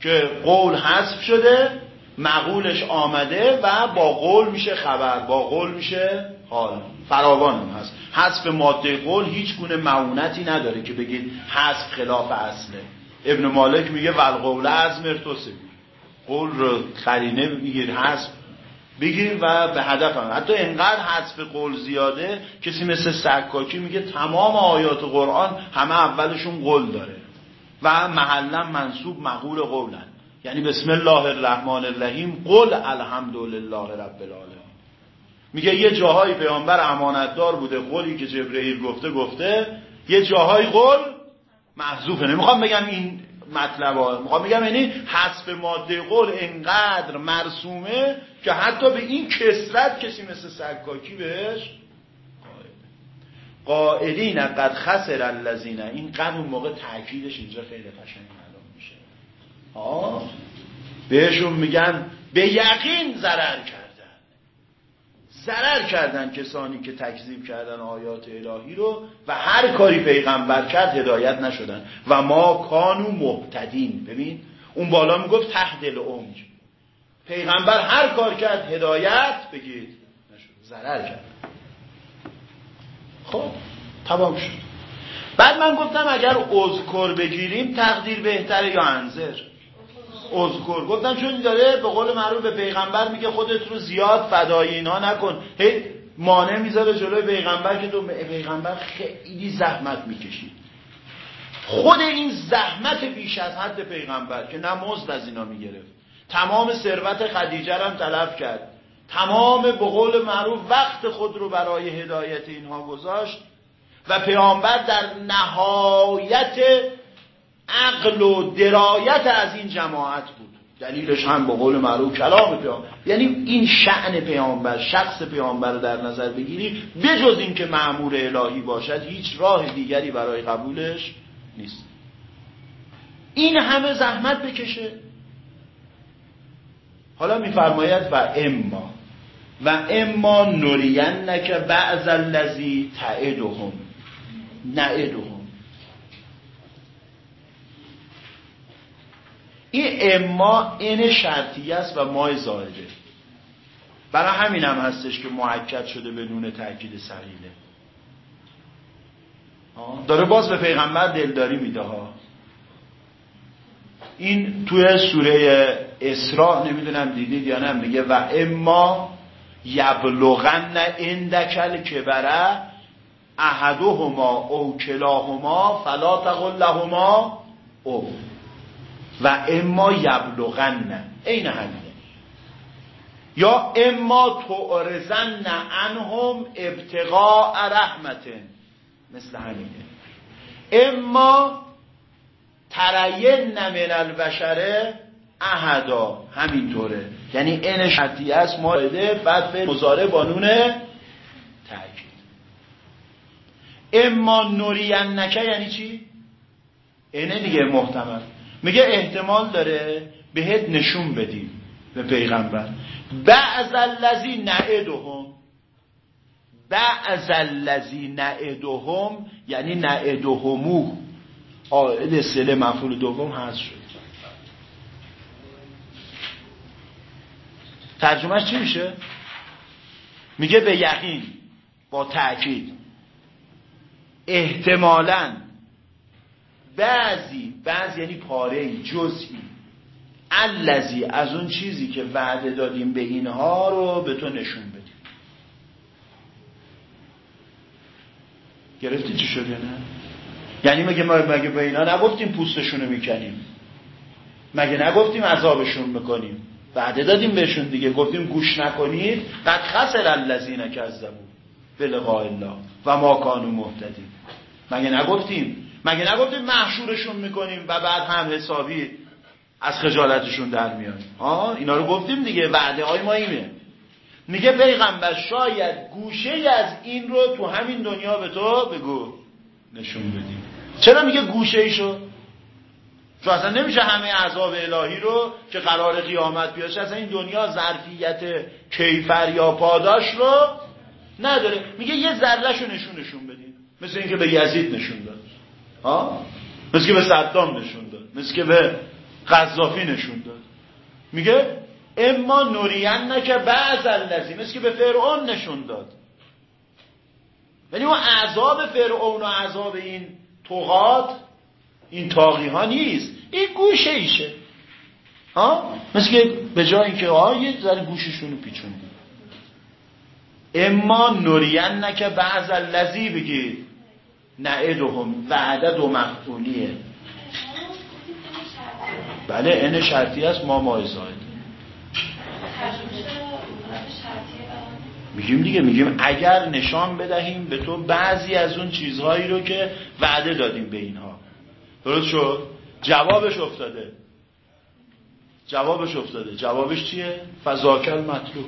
که قول حذف شده مقولش آمده و با قول میشه خبر با قول میشه حال. فراوان هست. حذف ماده قول هیچ گونه معونتی نداره که بگید حذف خلاف اصله. ابن مالک میگه ول از مرتوسه. قول رو خرینه میگیر حذف بگیر و به هدف هم. حتی انقدر حذف قول زیاده کسی مثل سکاکی میگه تمام آیات قرآن همه اولشون قول داره. و محلا منصوب مقول قولن. یعنی بسم الله الرحمن الرحیم قل الحمدلله رب العالمین. میگه یه جاهای پیامبر امانتدار بوده قولی که جبرئیل گفته گفته. یه جاهای قول محذوفه. نمی‌خوام بگم این مطلب ها. می‌خوام بگم یعنی حسب ماده قول انقدر مرسومه که حتی به این کسرت کسی مثل سرکاکی بهش قائلین قد خسر الذین. این قد اون موقع تاکیدش اینجا خیلی قشنگ معلوم میشه. آه؟ بهشون میگن به یقین ضرر کردن ضرر کردن کسانی که تکذیب کردن آیات الهی رو و هر کاری پیغمبر کرد هدایت نشدن. و ما کانو مهتدین. ببین اون بالا می‌گفت تحت الامج پیغمبر هر کار کرد هدایت بگید. نشد. ضرر کرد. خب تمام شد. بعد من گفتم اگر اذکر بگیریم تقدیر بهتره یا انذر؟ اذکر. گفتم چون داره به قول معروف به پیغمبر میگه خودت رو زیاد فدای اینا نکن. هی مانع می‌ذاره جلوی پیغمبر که تو پیغمبر خیلی زحمت می‌کشید خود این زحمت بیش از حد پیغمبر که نه مزد از اینا می‌گرفت. تمام ثروت خدیجه هم طلب کرد. تمام به قول معروف وقت خود رو برای هدایت اینها گذاشت و پیامبر در نهایت عقل و درایت از این جماعت بود. دلیلش هم به قول معروف کلام پیامبر یعنی این شعن پیامبر شخص پیامبر رو در نظر بگیری بجز این که معمور الهی باشد هیچ راه دیگری برای قبولش نیست. این همه زحمت بکشه. حالا میفرماید و اما و اما نرینک بعض الذی تعدهم. نعدهم. این اما این شرطی است و مای زائده. برای همین هم هستش که معکد شده به نون تاکید سهیله داره باز به پیغمبر دلداری میده ها. این توی سوره اسراء نمی‌دونم دیدید یا نه میگه و اما یبلغن اندکل کبره احدهما او کلاهما فلا تقل لهما او. و اما یبلغن عین همینه. یا اما تعرزن عنهم ابتغاء رحمت. مثل همینه. اما ترین من البشره احدا همینطوره. یعنی این شرطی است مایده بعد به مزاره بانون تأکید. اما نورین نکه یعنی چی؟ اینه دیگه محتمل. میگه احتمال داره بهت نشون بدیم به پیغمبر. بعض الذی نعدهم. بعض الذی نعدهم یعنی نعدهمو. آید سله مفعول دوم هست شد. ترجمهش چی میشه؟ میگه به یقین با تأکید. احتمالا بعضی بعضی یعنی پاره جزئی. الذی از اون چیزی که وعده دادیم به اینها رو به تو نشون بدیم. گرفتی چی شد نه؟ یعنی مگه ما مگه به اینا نگفتیم پوستشونو می‌کنیم؟ مگه نگفتیم عذابشون می‌کنیم؟ وعده دادیم بهشون دیگه. گفتیم گوش نکنید. قد خسر الذین کذبوا بلقاء الله و ما کانوا مهتدین. مگه نگفتیم؟ مگه نگفتیم محشورشون می‌کنیم و بعد هم حسابی از خجالتشون در میاد؟ آه اینا رو گفتیم دیگه وعده های ما اینه. میگه پیغمبر شاید گوشه از این رو تو همین دنیا به تو بگو نشون بدیم. چرا میگه گوشه ایشو چون اصلا نمیشه همه عذاب الهی رو که قرار قیامت بیاشه اصلا این دنیا ظرفیت کیفر یا پاداش رو نداره. میگه یه ذرهشو نشون نشون بدیم مثل اینکه به یزید نشون داد. ها؟ مثل که به صدام نشون داد مثل که به قذافی نشون داد. میگه اما نورین که بعض الذی مثل که به فرعون نشون داد. یعنی اون عذاب فرعون و عذاب این توقات این تاقی ها نیست. این گوشه ایشه. ها؟ مثل که به جای اینکه آه یه ذره گوششون رو پیچوندیم. اما نورین که بعض الذی بگید. نعدهم وعده دو مقبولیه بله این شرطی است ما ما میگیم دیگه میگیم اگر نشان بدهیم به تو بعضی از اون چیزهایی رو که وعده دادیم به اینها. درست شد؟ جوابش افتاده. جوابش افتاده. جوابش چیه؟ فضاکل مطلوب.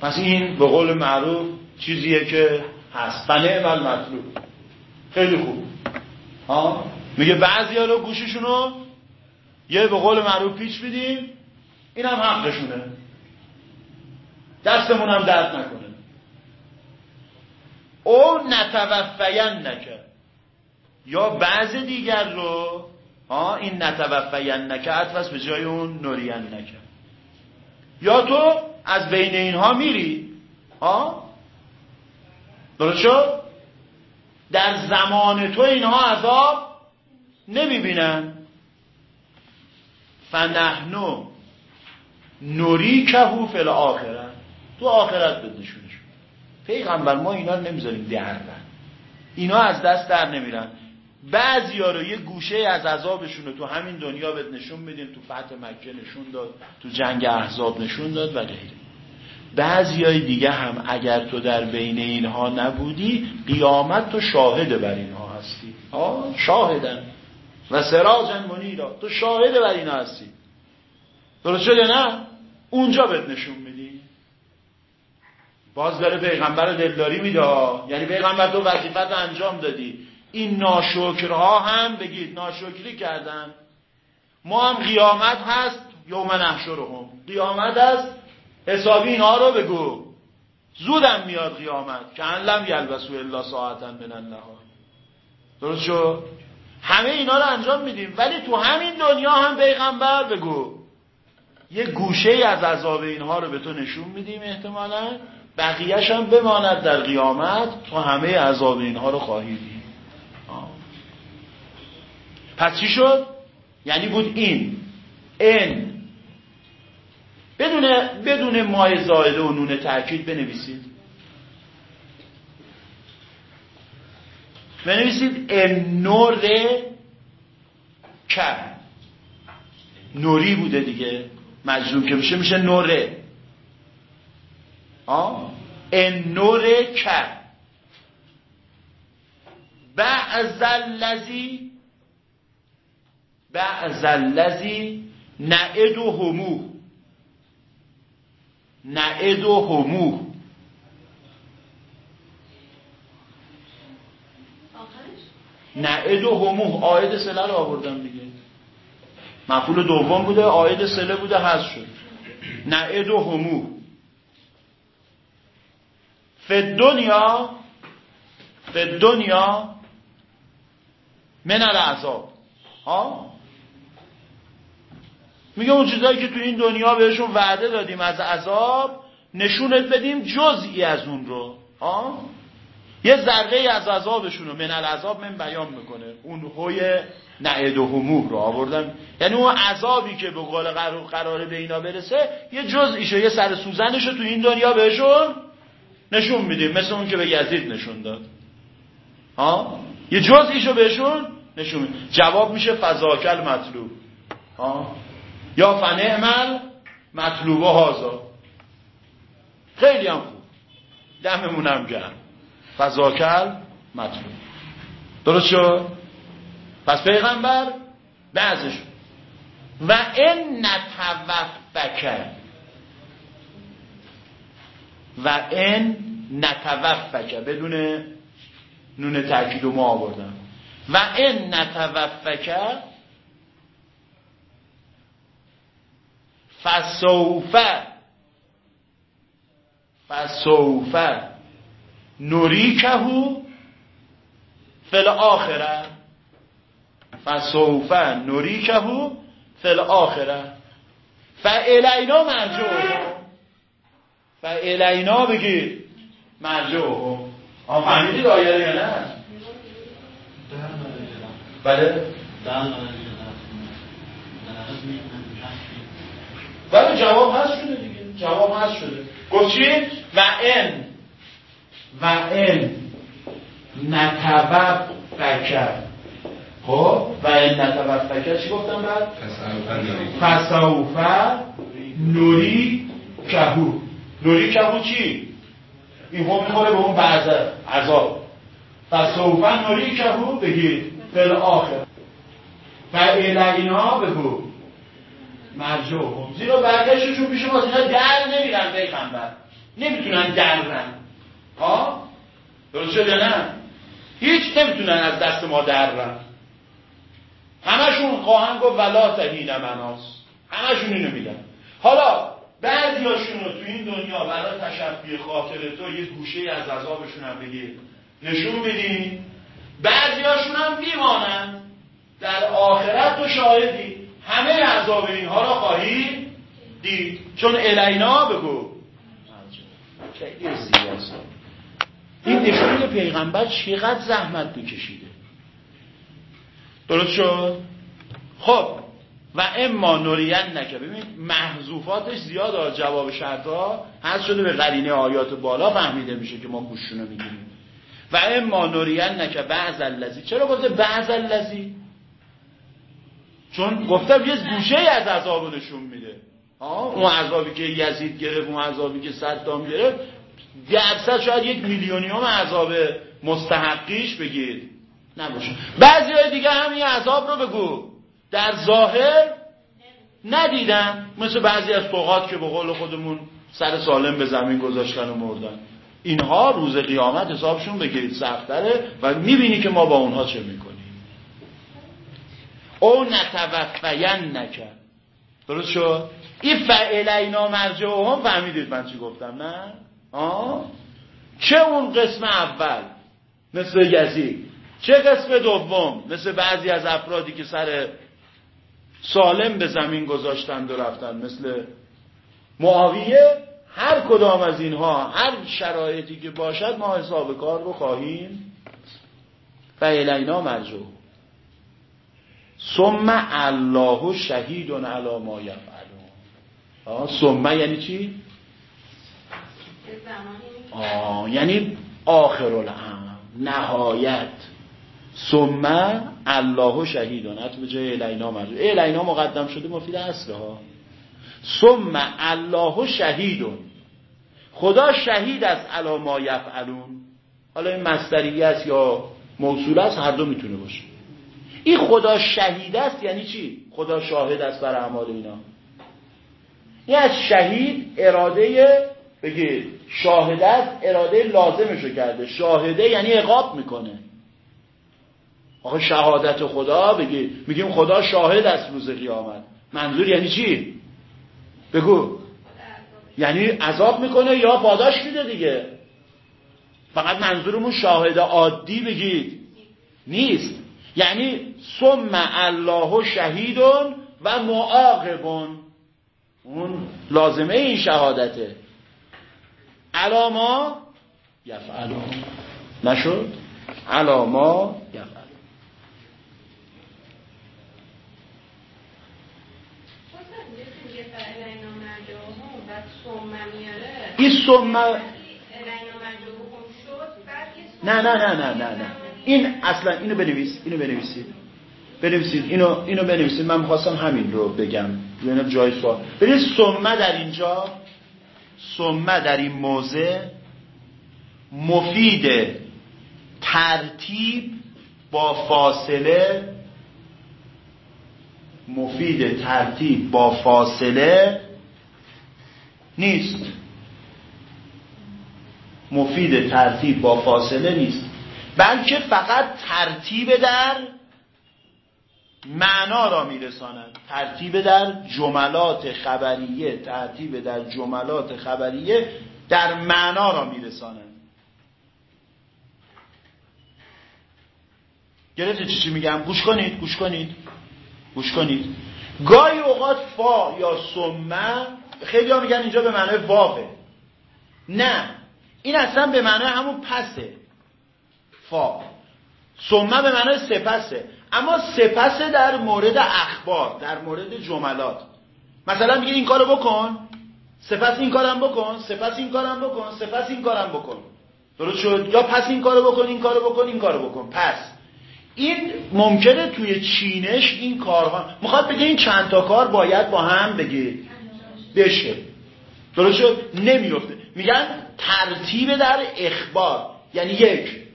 پس این به قول معروف چیزیه که هست. فنه مطلوب خیلی خوب. ها؟ میگه بعضی ها رو گوششونو یه به قول معروف پیچ این هم حقشونه. دستمون هم درد نکنه. او نتوفین نکه یا بعض دیگر رو ها این نتوفین نکه عطفست به جای اون نورین نکه یا تو از بین اینها میری ها درست شد؟ در زمان تو اینها عذاب نمی‌بینن. فنحنو نوری کهو فل آخرت تو آخرت بدنشونش پیغمبر ما اینا نمی‌ذاریم درن اینا از دست در نمیرن. بعضی ها رو یه گوشه از عذابشون رو تو همین دنیا بهت نشون میدیم تو فتح مکه نشون داد تو جنگ احزاب نشون داد و غیره. بعضی های دیگه هم اگر تو در بین اینها نبودی قیامت تو شاهد بر اینها هستی. آه شاهدن. و سراجن منیرا تو شاهد بر اینها هستی. درست شده نه؟ اونجا بهت نشون میدی. باز داره پیغمبر دلداری میده. یعنی پیغمبر تو وظیفت انجام دادی. این ناشکرها هم بگید ناشکری کردن. ما هم قیامت هست یوم نحشرهم. قیامت هست حسابی اینها رو بگو. زودم میاد قیامت. که انلم یلبسو الا ساعتا من النهار. درست شد؟ همه اینا رو انجام میدیم. ولی تو همین دنیا هم پیغمبر بگو. یه گوشه از عذاب اینها رو به تو نشون میدیم احتمالا. بقیهش هم بماند در قیامت. تو همه عذاب اینها رو خواهی دید. پس چی شد؟ یعنی بود این این. بدون بدون مای زائده و نون تاکید بنویسید. بنویسید نور کر. نوری بوده دیگه. مجزوم که میشه میشه نوره. آه نور کر. بعض الذی بعض الذی نعد و همو نعد و همو نعد و همو آید سله رو آوردم دیگه. مفعول دوم بوده آید سله بوده هست شد. نعد و همو فی دنیا فی دنیا من العذاب. ها میگه اون چیزایی که تو این دنیا بهشون وعده دادیم از عذاب نشونت بدیم جزئی از اون رو. ها یه ذره از عذابشون رو من العذاب من بیان می‌کنه. اون هوی نعد و هموه رو آوردن. یعنی اون عذابی که به قول قراره به اینا برسه یه جزئیشو یه سر سوزنشو تو این دنیا بهشون نشون میدیم. مثل اون که به یزید نشون داد. ها یه جزئیشو بهشون نشون جواب میشه فضاکل مطلوب. ها یا فنعمل مطلوب و هازا خیلی هم خوب. دممونم گرم. فضاکل مطلوب. درست شد؟ پس پیغمبر بعضش. و این نتوفکه و این نتوفکه بدون نون تاکید ما آوردم. و این نتوفکه فسوفه فسوفه نوریکهو فل آخره فسوفه نوریکهو فل آخره فالینا مرجعه فالینا بگید مرجعه آن فهمیدید آیه یا نه؟ بله. بله جواب هست شده دیگه. جواب هست شده. گفت چی؟ و ان. و ان. نتوب فکر خب؟ و این نتوب فکر چی گفتم بعد؟ فسوفه نوری. کهو. نوری کهو چی؟ این هم می‌خوره به اون بعض عذاب. فسوفه نوری کهو بگید فل آخر و اینا بگو. مرجو زیرا برگشتشون پیش ما اینا در نمیرن پیغمبر. نمی‌تونن درن ها؟ درست شد نه؟ هیچ نمی‌تونن از دست ما درن. همشون خواهند گفت ولا تهین مناس همشون اینو میگن. حالا بعضیاشون رو تو این دنیا برای تشفی خاطر تو یه گوشه از عذابشون هم بگیر. نشون بدین بعضیاشون هم میمانند در آخرت تو شاهدی. همه عذاب اینها را خواهی دید. چون الینا بگو. این نشون پیغمبر چقدر زحمت میکشیده. درست شد؟ خب. و اما نورین نکه ببین محذوفاتش زیاد جواب شرطا. هست شده به قرینه آیات بالا فهمیده میشه که ما گوششونو می‌گیریم. و اما نورین نکه بعض اللذی چرا گفته بعض اللذی چون گفتم یه گوشه از عذاب نشون میده. اون عذابی که یزید گرفت اون عذابی که صدام گرفت درصد شاید یک میلیونیوم عذاب مستحقیش بگید نباشه. بعضی های دیگه هم این عذاب رو بگو. در ظاهر ندیدن. مثل بعضی از فقات که به قول خودمون سر سالم به زمین گذاشتن و مردن. اینها روز قیامت حسابشون بگیرید. سختره و می‌بینی که ما با اونها چه می‌کنیم. او نتوفین نکرد درست شد؟ این فعلینا مرجع هم فهمیدید من چی گفتم نه؟ آه؟ چه اون قسم اول؟ مثل یزید. چه قسم دوم؟ مثل بعضی از افرادی که سر سالم به زمین گذاشتند و رفتن مثل معاویه؟ هر کدام از اینها هر شرایطی که باشد ما حساب کار رو خواهیم. فعلینا مرجع ثم الله شهید علی ما یفعلون. ثم یعنی چی؟ آه یعنی آخر الامر نهایت. ثم الله حتی به جای الینا مرجو. الینا مقدم شده مفید اصله ها. ثم الله شهیدون خدا شهید است علی ما یفعلون. حالا این مستریه است یا موصول است؟ هر دو می‌تونه باشه. این خدا شهید است یعنی چی؟ خدا شاهد است بر اعمال اینا. این از شهید اراده بگید شاهد است اراده لازمشو کرده. شاهده یعنی اقاب می‌کنه. آقا شهادت خدا بگید میگیم خدا شاهد است روز قیامت. منظور یعنی چی؟ بگو. یعنی عذاب می‌کنه یا پاداش میده دیگه. فقط منظورمون شاهد عادی بگید. نیست. یعنی ثم الله شهیدون و معاقبون. اون لازمه این شهادته. علاما یفعلون نشد؟ علاما یفعلون این ثم نه نه نه نه نه نه. این اصلا اینو بنویس اینو بنویسید. بنویسید. اینو اینو بنویسید. من می‌خواستم همین رو بگم. روی جای سوال. ببینید سمه در اینجا سمه در این موضع مفید ترتیب با فاصله مفید ترتیب با فاصله نیست. مفید ترتیب با فاصله نیست. بلکه فقط ترتیب در معنا را میرساند. ترتیب در جملات خبریه ترتیب در جملات خبریه در معنا را میرساند. گرفته چی میگم؟ گوش کنید گوش کنید. گوش کنید. گاهی اوقات فا یا سمه خیلی ها میگن اینجا به معنای واقع نه. این اصلا به معنای همون پسه. فا. سمه به معنای سپسه. اما سپسه در مورد اخبار در مورد جملات. مثلا میگه این کارو بکن سپس این کارم بکن سپس این کارم بکن سپس این کارم بکن. درست شد؟ یا پس این کارو بکن این کارو بکن این کارو بکن. پس این ممکنه توی چینش این کارها می‌خواد بگه این چند تا کار باید با هم بگه. بشه. درست شد؟ نمیفته میگن ترتیب در اخبار. یعنی یک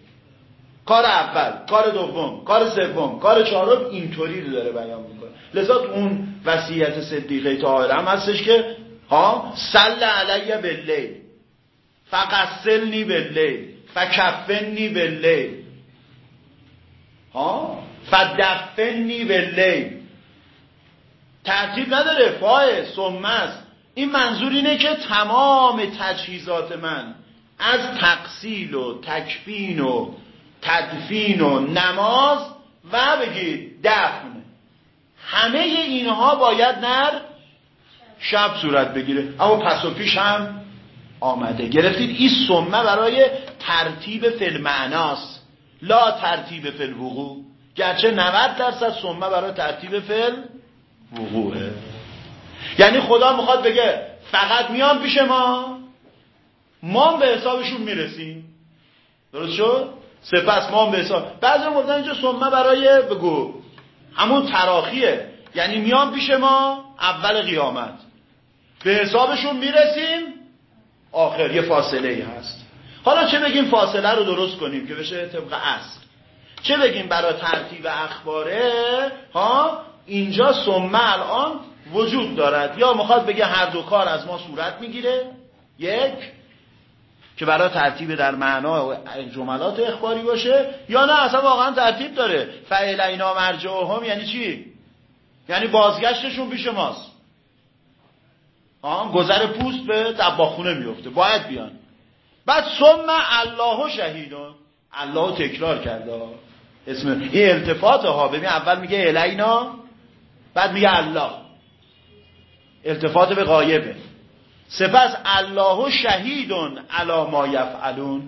کار اول کار دوم کار سوم کار چهارم اینطوری رو داره بیان می‌کنه. لذا اون وصیت صدیقه طاهره هم هستش که ها سل علی باللیل فقسلنی باللیل فکفنی باللیل ها فدفنی باللیل. ترتیب نداره فای سمه این منظور اینه که تمام تجهیزات من از تقصیل و تکفین و تدفین و نماز و بگید دفن. همه اینها باید نر شب صورت بگیره. اما پس و پیش هم آمده. گرفتید؟ این سمه برای ترتیب فل معناست. لا ترتیب فل وقوع. گرچه 90 درصد سمه برای ترتیب فل وقوعه. یعنی خدا می‌خواد بگه فقط میان پیش ما. ما به حسابشون می‌رسیم. درست شد؟ سپس ما به حساب بعضی گفتن اینجا سمه برای بگو. همون تراخیه. یعنی میان پیش ما اول قیامت. به حسابشون می‌رسیم آخر. یه فاصله ای هست. حالا چه بگیم فاصله رو درست کنیم که بشه طبق اصل. چه بگیم برای ترتیب اخباره ها اینجا سمه الان وجود دارد. یا می‌خواد بگه هر دو کار از ما صورت می‌گیره؟ یک. که برای ترتیب در معنا جملات اخباری باشه یا نه اصلا واقعا ترتیب داره. فعل اینا مرجعهم یعنی چی؟ یعنی بازگشتشون پیش ماست. آن گذر پوست به دباخونه میفته باید بیان. بعد ثم الله شهیدون الله تکرار کرده اسم این التفات ها ببین اول میگه الینا بعد میگه الله. التفات به غایبه. سپس الله شهیدون علا ما یفعلون.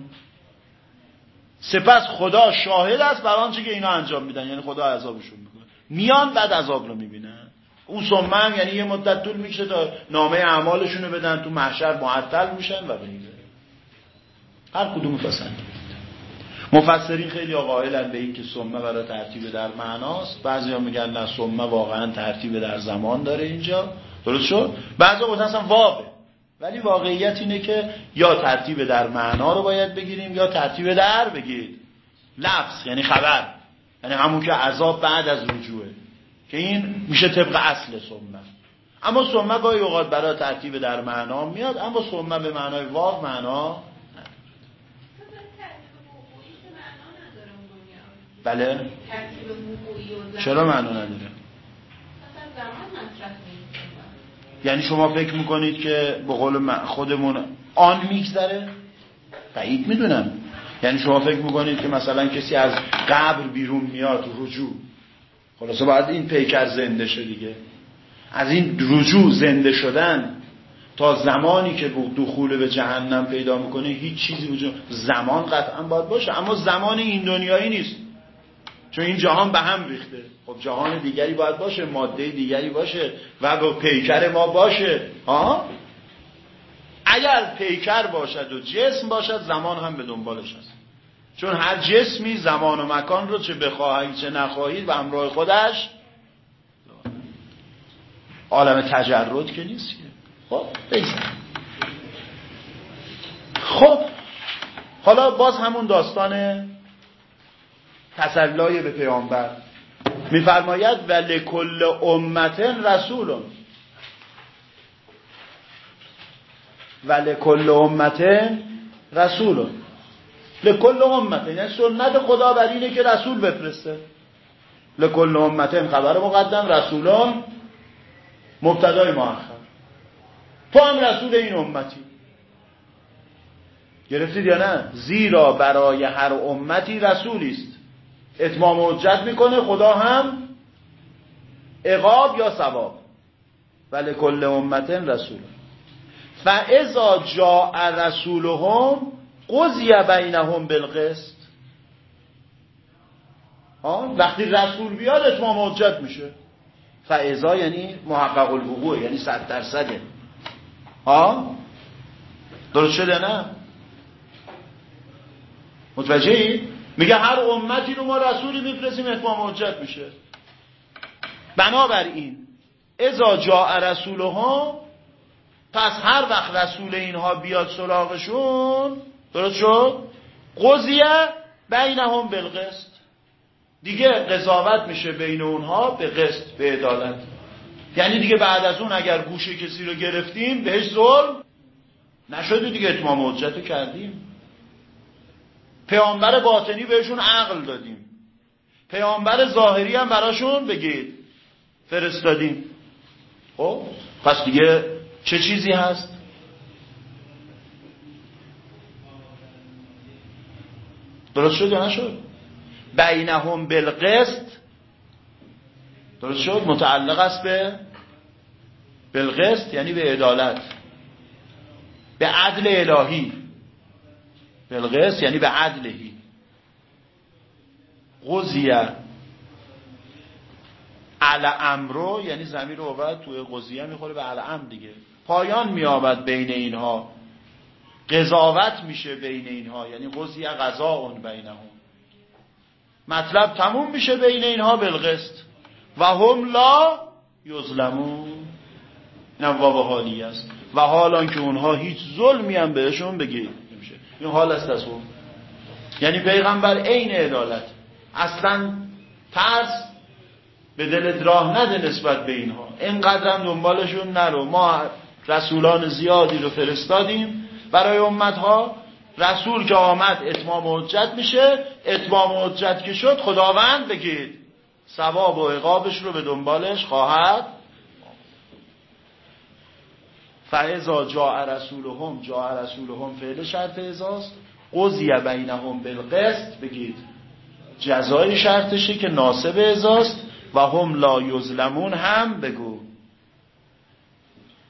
سپس خدا شاهد است بر آنچه که اینا انجام میدن. یعنی خدا عذابشون می‌کنه. میان بعد عذاب رو می‌بینن. اون سمم یعنی یه مدت طول می‌کشه تا نامه اعمالشون رو بدن. تو محشر معطل میشن و بینید هر کدوم پسند مفسرین خیلی قائلن به این که سمه برای ترتیب در معناست. بعضی ها میگن نه سمه واقعا ترتیب در زمان داره اینجا. درست شد؟ بعضی ها اصلا واقع ولی واقعیت اینه که یا ترتیب در معنا رو باید بگیریم یا ترتیب در بگید لفظ یعنی خبر. یعنی همون که عذاب بعد از رجوعه. که این میشه طبق اصل سمه اما سمه گاهی اوقات برای ترتیب در معنا میاد اما سمه به معنای واو معنا بله. چرا معنا نداره؟ یعنی شما فکر می‌کنید که به قول خودمون آن میگذره؟ بعید می‌دونم. یعنی شما فکر می‌کنید که مثلا کسی از قبر بیرون میاد رجوع. خلاصه باید این پیکر زنده شه دیگه. از این رجوع زنده شدن تا زمانی که دخول به جهنم پیدا می‌کنه هیچ چیزی وجود زمان قطعا باید باشه اما زمان این دنیایی نیست. چون این جهان به هم ریخته. خب جهان دیگری باید باشه ماده دیگری باشه و با پیکر ما باشه. ها؟ اگر پیکر باشد و جسم باشد زمان هم به دنبالش هست. چون هر جسمی زمان و مکان رو چه بخواهید چه نخواهید و همراه خودش عالم تجرد که نیست خب بگذاریم خب حالا باز همون داستان تسلای به پیامبر. میفرماید و لکل امتن رسولون و لکل امتن رسولون لکل امتن یعنی سنت خدا بر اینه که رسول بفرسته. لکل امتن خبر مقدم رسولان مبتدای مؤخر. تو هم رسول این امتی. گرفتید یا نه؟ زیرا برای هر امتی رسولی است. اتمام حجت می‌کنه خدا هم عقاب یا ثواب. ولی کل امتن رسول. فاذا جاء رسولهم قضی بینهم بالقسط. وقتی رسول بیاد اتمام حجت میشه. فاذا یعنی محقق الوقوع یعنی صد درصده ها درست شده نه؟ متوجهی؟ میگه هر امتی رو ما رسولی میفرستیم اتمام حجت میشه. بنابراین ازا جاء رسولها پس هر وقت رسول اینها بیاد سراغشون درست شد؟ قضیه بینهم بالقسط. دیگه قضاوت میشه بین اونها به قسط به عدالت. یعنی دیگه بعد از اون اگر گوشه کسی رو گرفتیم بهش ظلم نشده دیگه اتمام حجت کردیم. پیامبر باطنی بهشون عقل دادیم. پیامبر ظاهری هم براشون بگید. فرستادیم. خب پس دیگه چه چیزی هست؟ درست شد یا نشد؟ بینهم بالقسط. درست شد؟ متعلق است به بالقسط یعنی به عدالت. به عدل الهی. بالقسط یعنی به عدلهی. قضیه عل امرو یعنی زمین رو بعد توی قضیه می‌خوره به عل امر دیگه. پایان میابد بین اینها. قضاوت میشه بین اینها. یعنی قضیه قضا اون بینهم. مطلب تموم میشه بین اینها بالقسط و هم لا یظلمون. نواب حالی است. و حالان که اونها هیچ ظلمی هم بهشون بگید. این حال است از اون یعنی پیغمبر عین عدالت. اصلا ترس به دلت راه نده نسبت به اینها. اینقدر هم دنبالشون نرو. ما رسولان زیادی رو فرستادیم. برای امتها رسول که آمد اتمام حجت میشه. اتمام حجت که شد خداوند بگید. ثواب و عقابش رو به دنبالش خواهد فعضا جا رسولهم جا رسولهم فعل شرط ازاست قضی بینهم بالقسط بگید جزای شرطشه که ناسب ازاست و هم لا یظلمون هم بگو.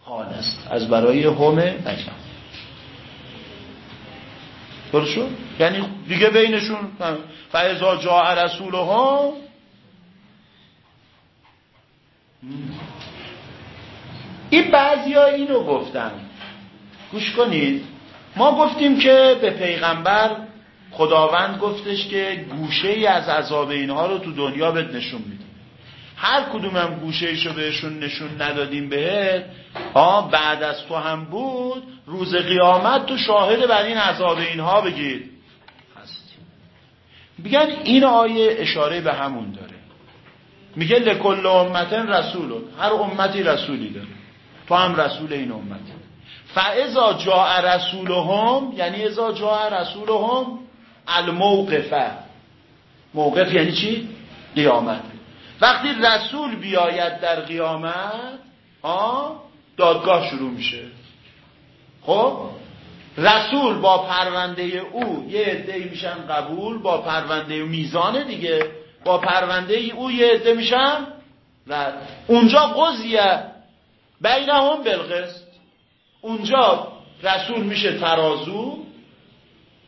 حال است از برای هم بینهم درست یعنی دیگه بینشون فعضا جا رسولهم این بعضی اینو گفتن. گوش کنید. ما گفتیم که به پیغمبر خداوند گفتش که گوشه ای از عذاب اینها رو تو دنیا بهت نشون میدیم هر کدومم گوشه ایشو بهشون نشون ندادیم بهت ها بعد از تو هم بود روز قیامت تو شاهد بر این عذاب اینها بگید بگن این آیه اشاره به همون داره. میگه لکل امتن رسولون هر امتی رسولی داره. تو هم رسول این امتی فاذا جاء رسولهم یعنی اذا جاء رسولهم الموقفه موقف یعنی چی؟ قیامت. وقتی رسول بیاید در قیامت دادگاه شروع میشه. خب؟ رسول با پرونده او یه عده میشن قبول با پرونده میزانه دیگه. با پرونده او یه عده میشن رد. اونجا قضیه بینهم بالقسط. اونجا رسول میشه ترازو.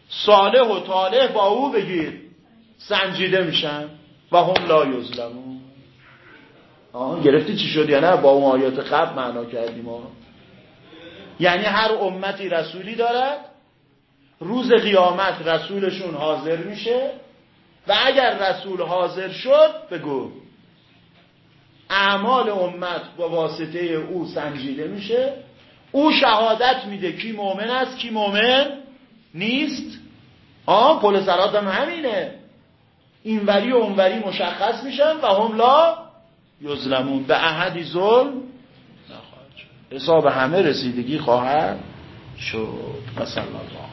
صالح و طالح با او بگیر. سنجیده میشن و هم لا یظلمون. گرفتی چی شد؟ یا نه با اون آیات قبل معنا کردیم ها یعنی هر امتی رسولی دارد روز قیامت رسولشون حاضر میشه و اگر رسول حاضر شد بگو. اعمال امت با واسطه او سنجیده میشه. او شهادت میده. کی مؤمن است کی مؤمن نیست. آه پل سرات هم همینه. اینوری و اونوری مشخص میشن و هم لا یظلمون. به احدی ظلم حساب همه رسیدگی خواهد شد. مثلا الله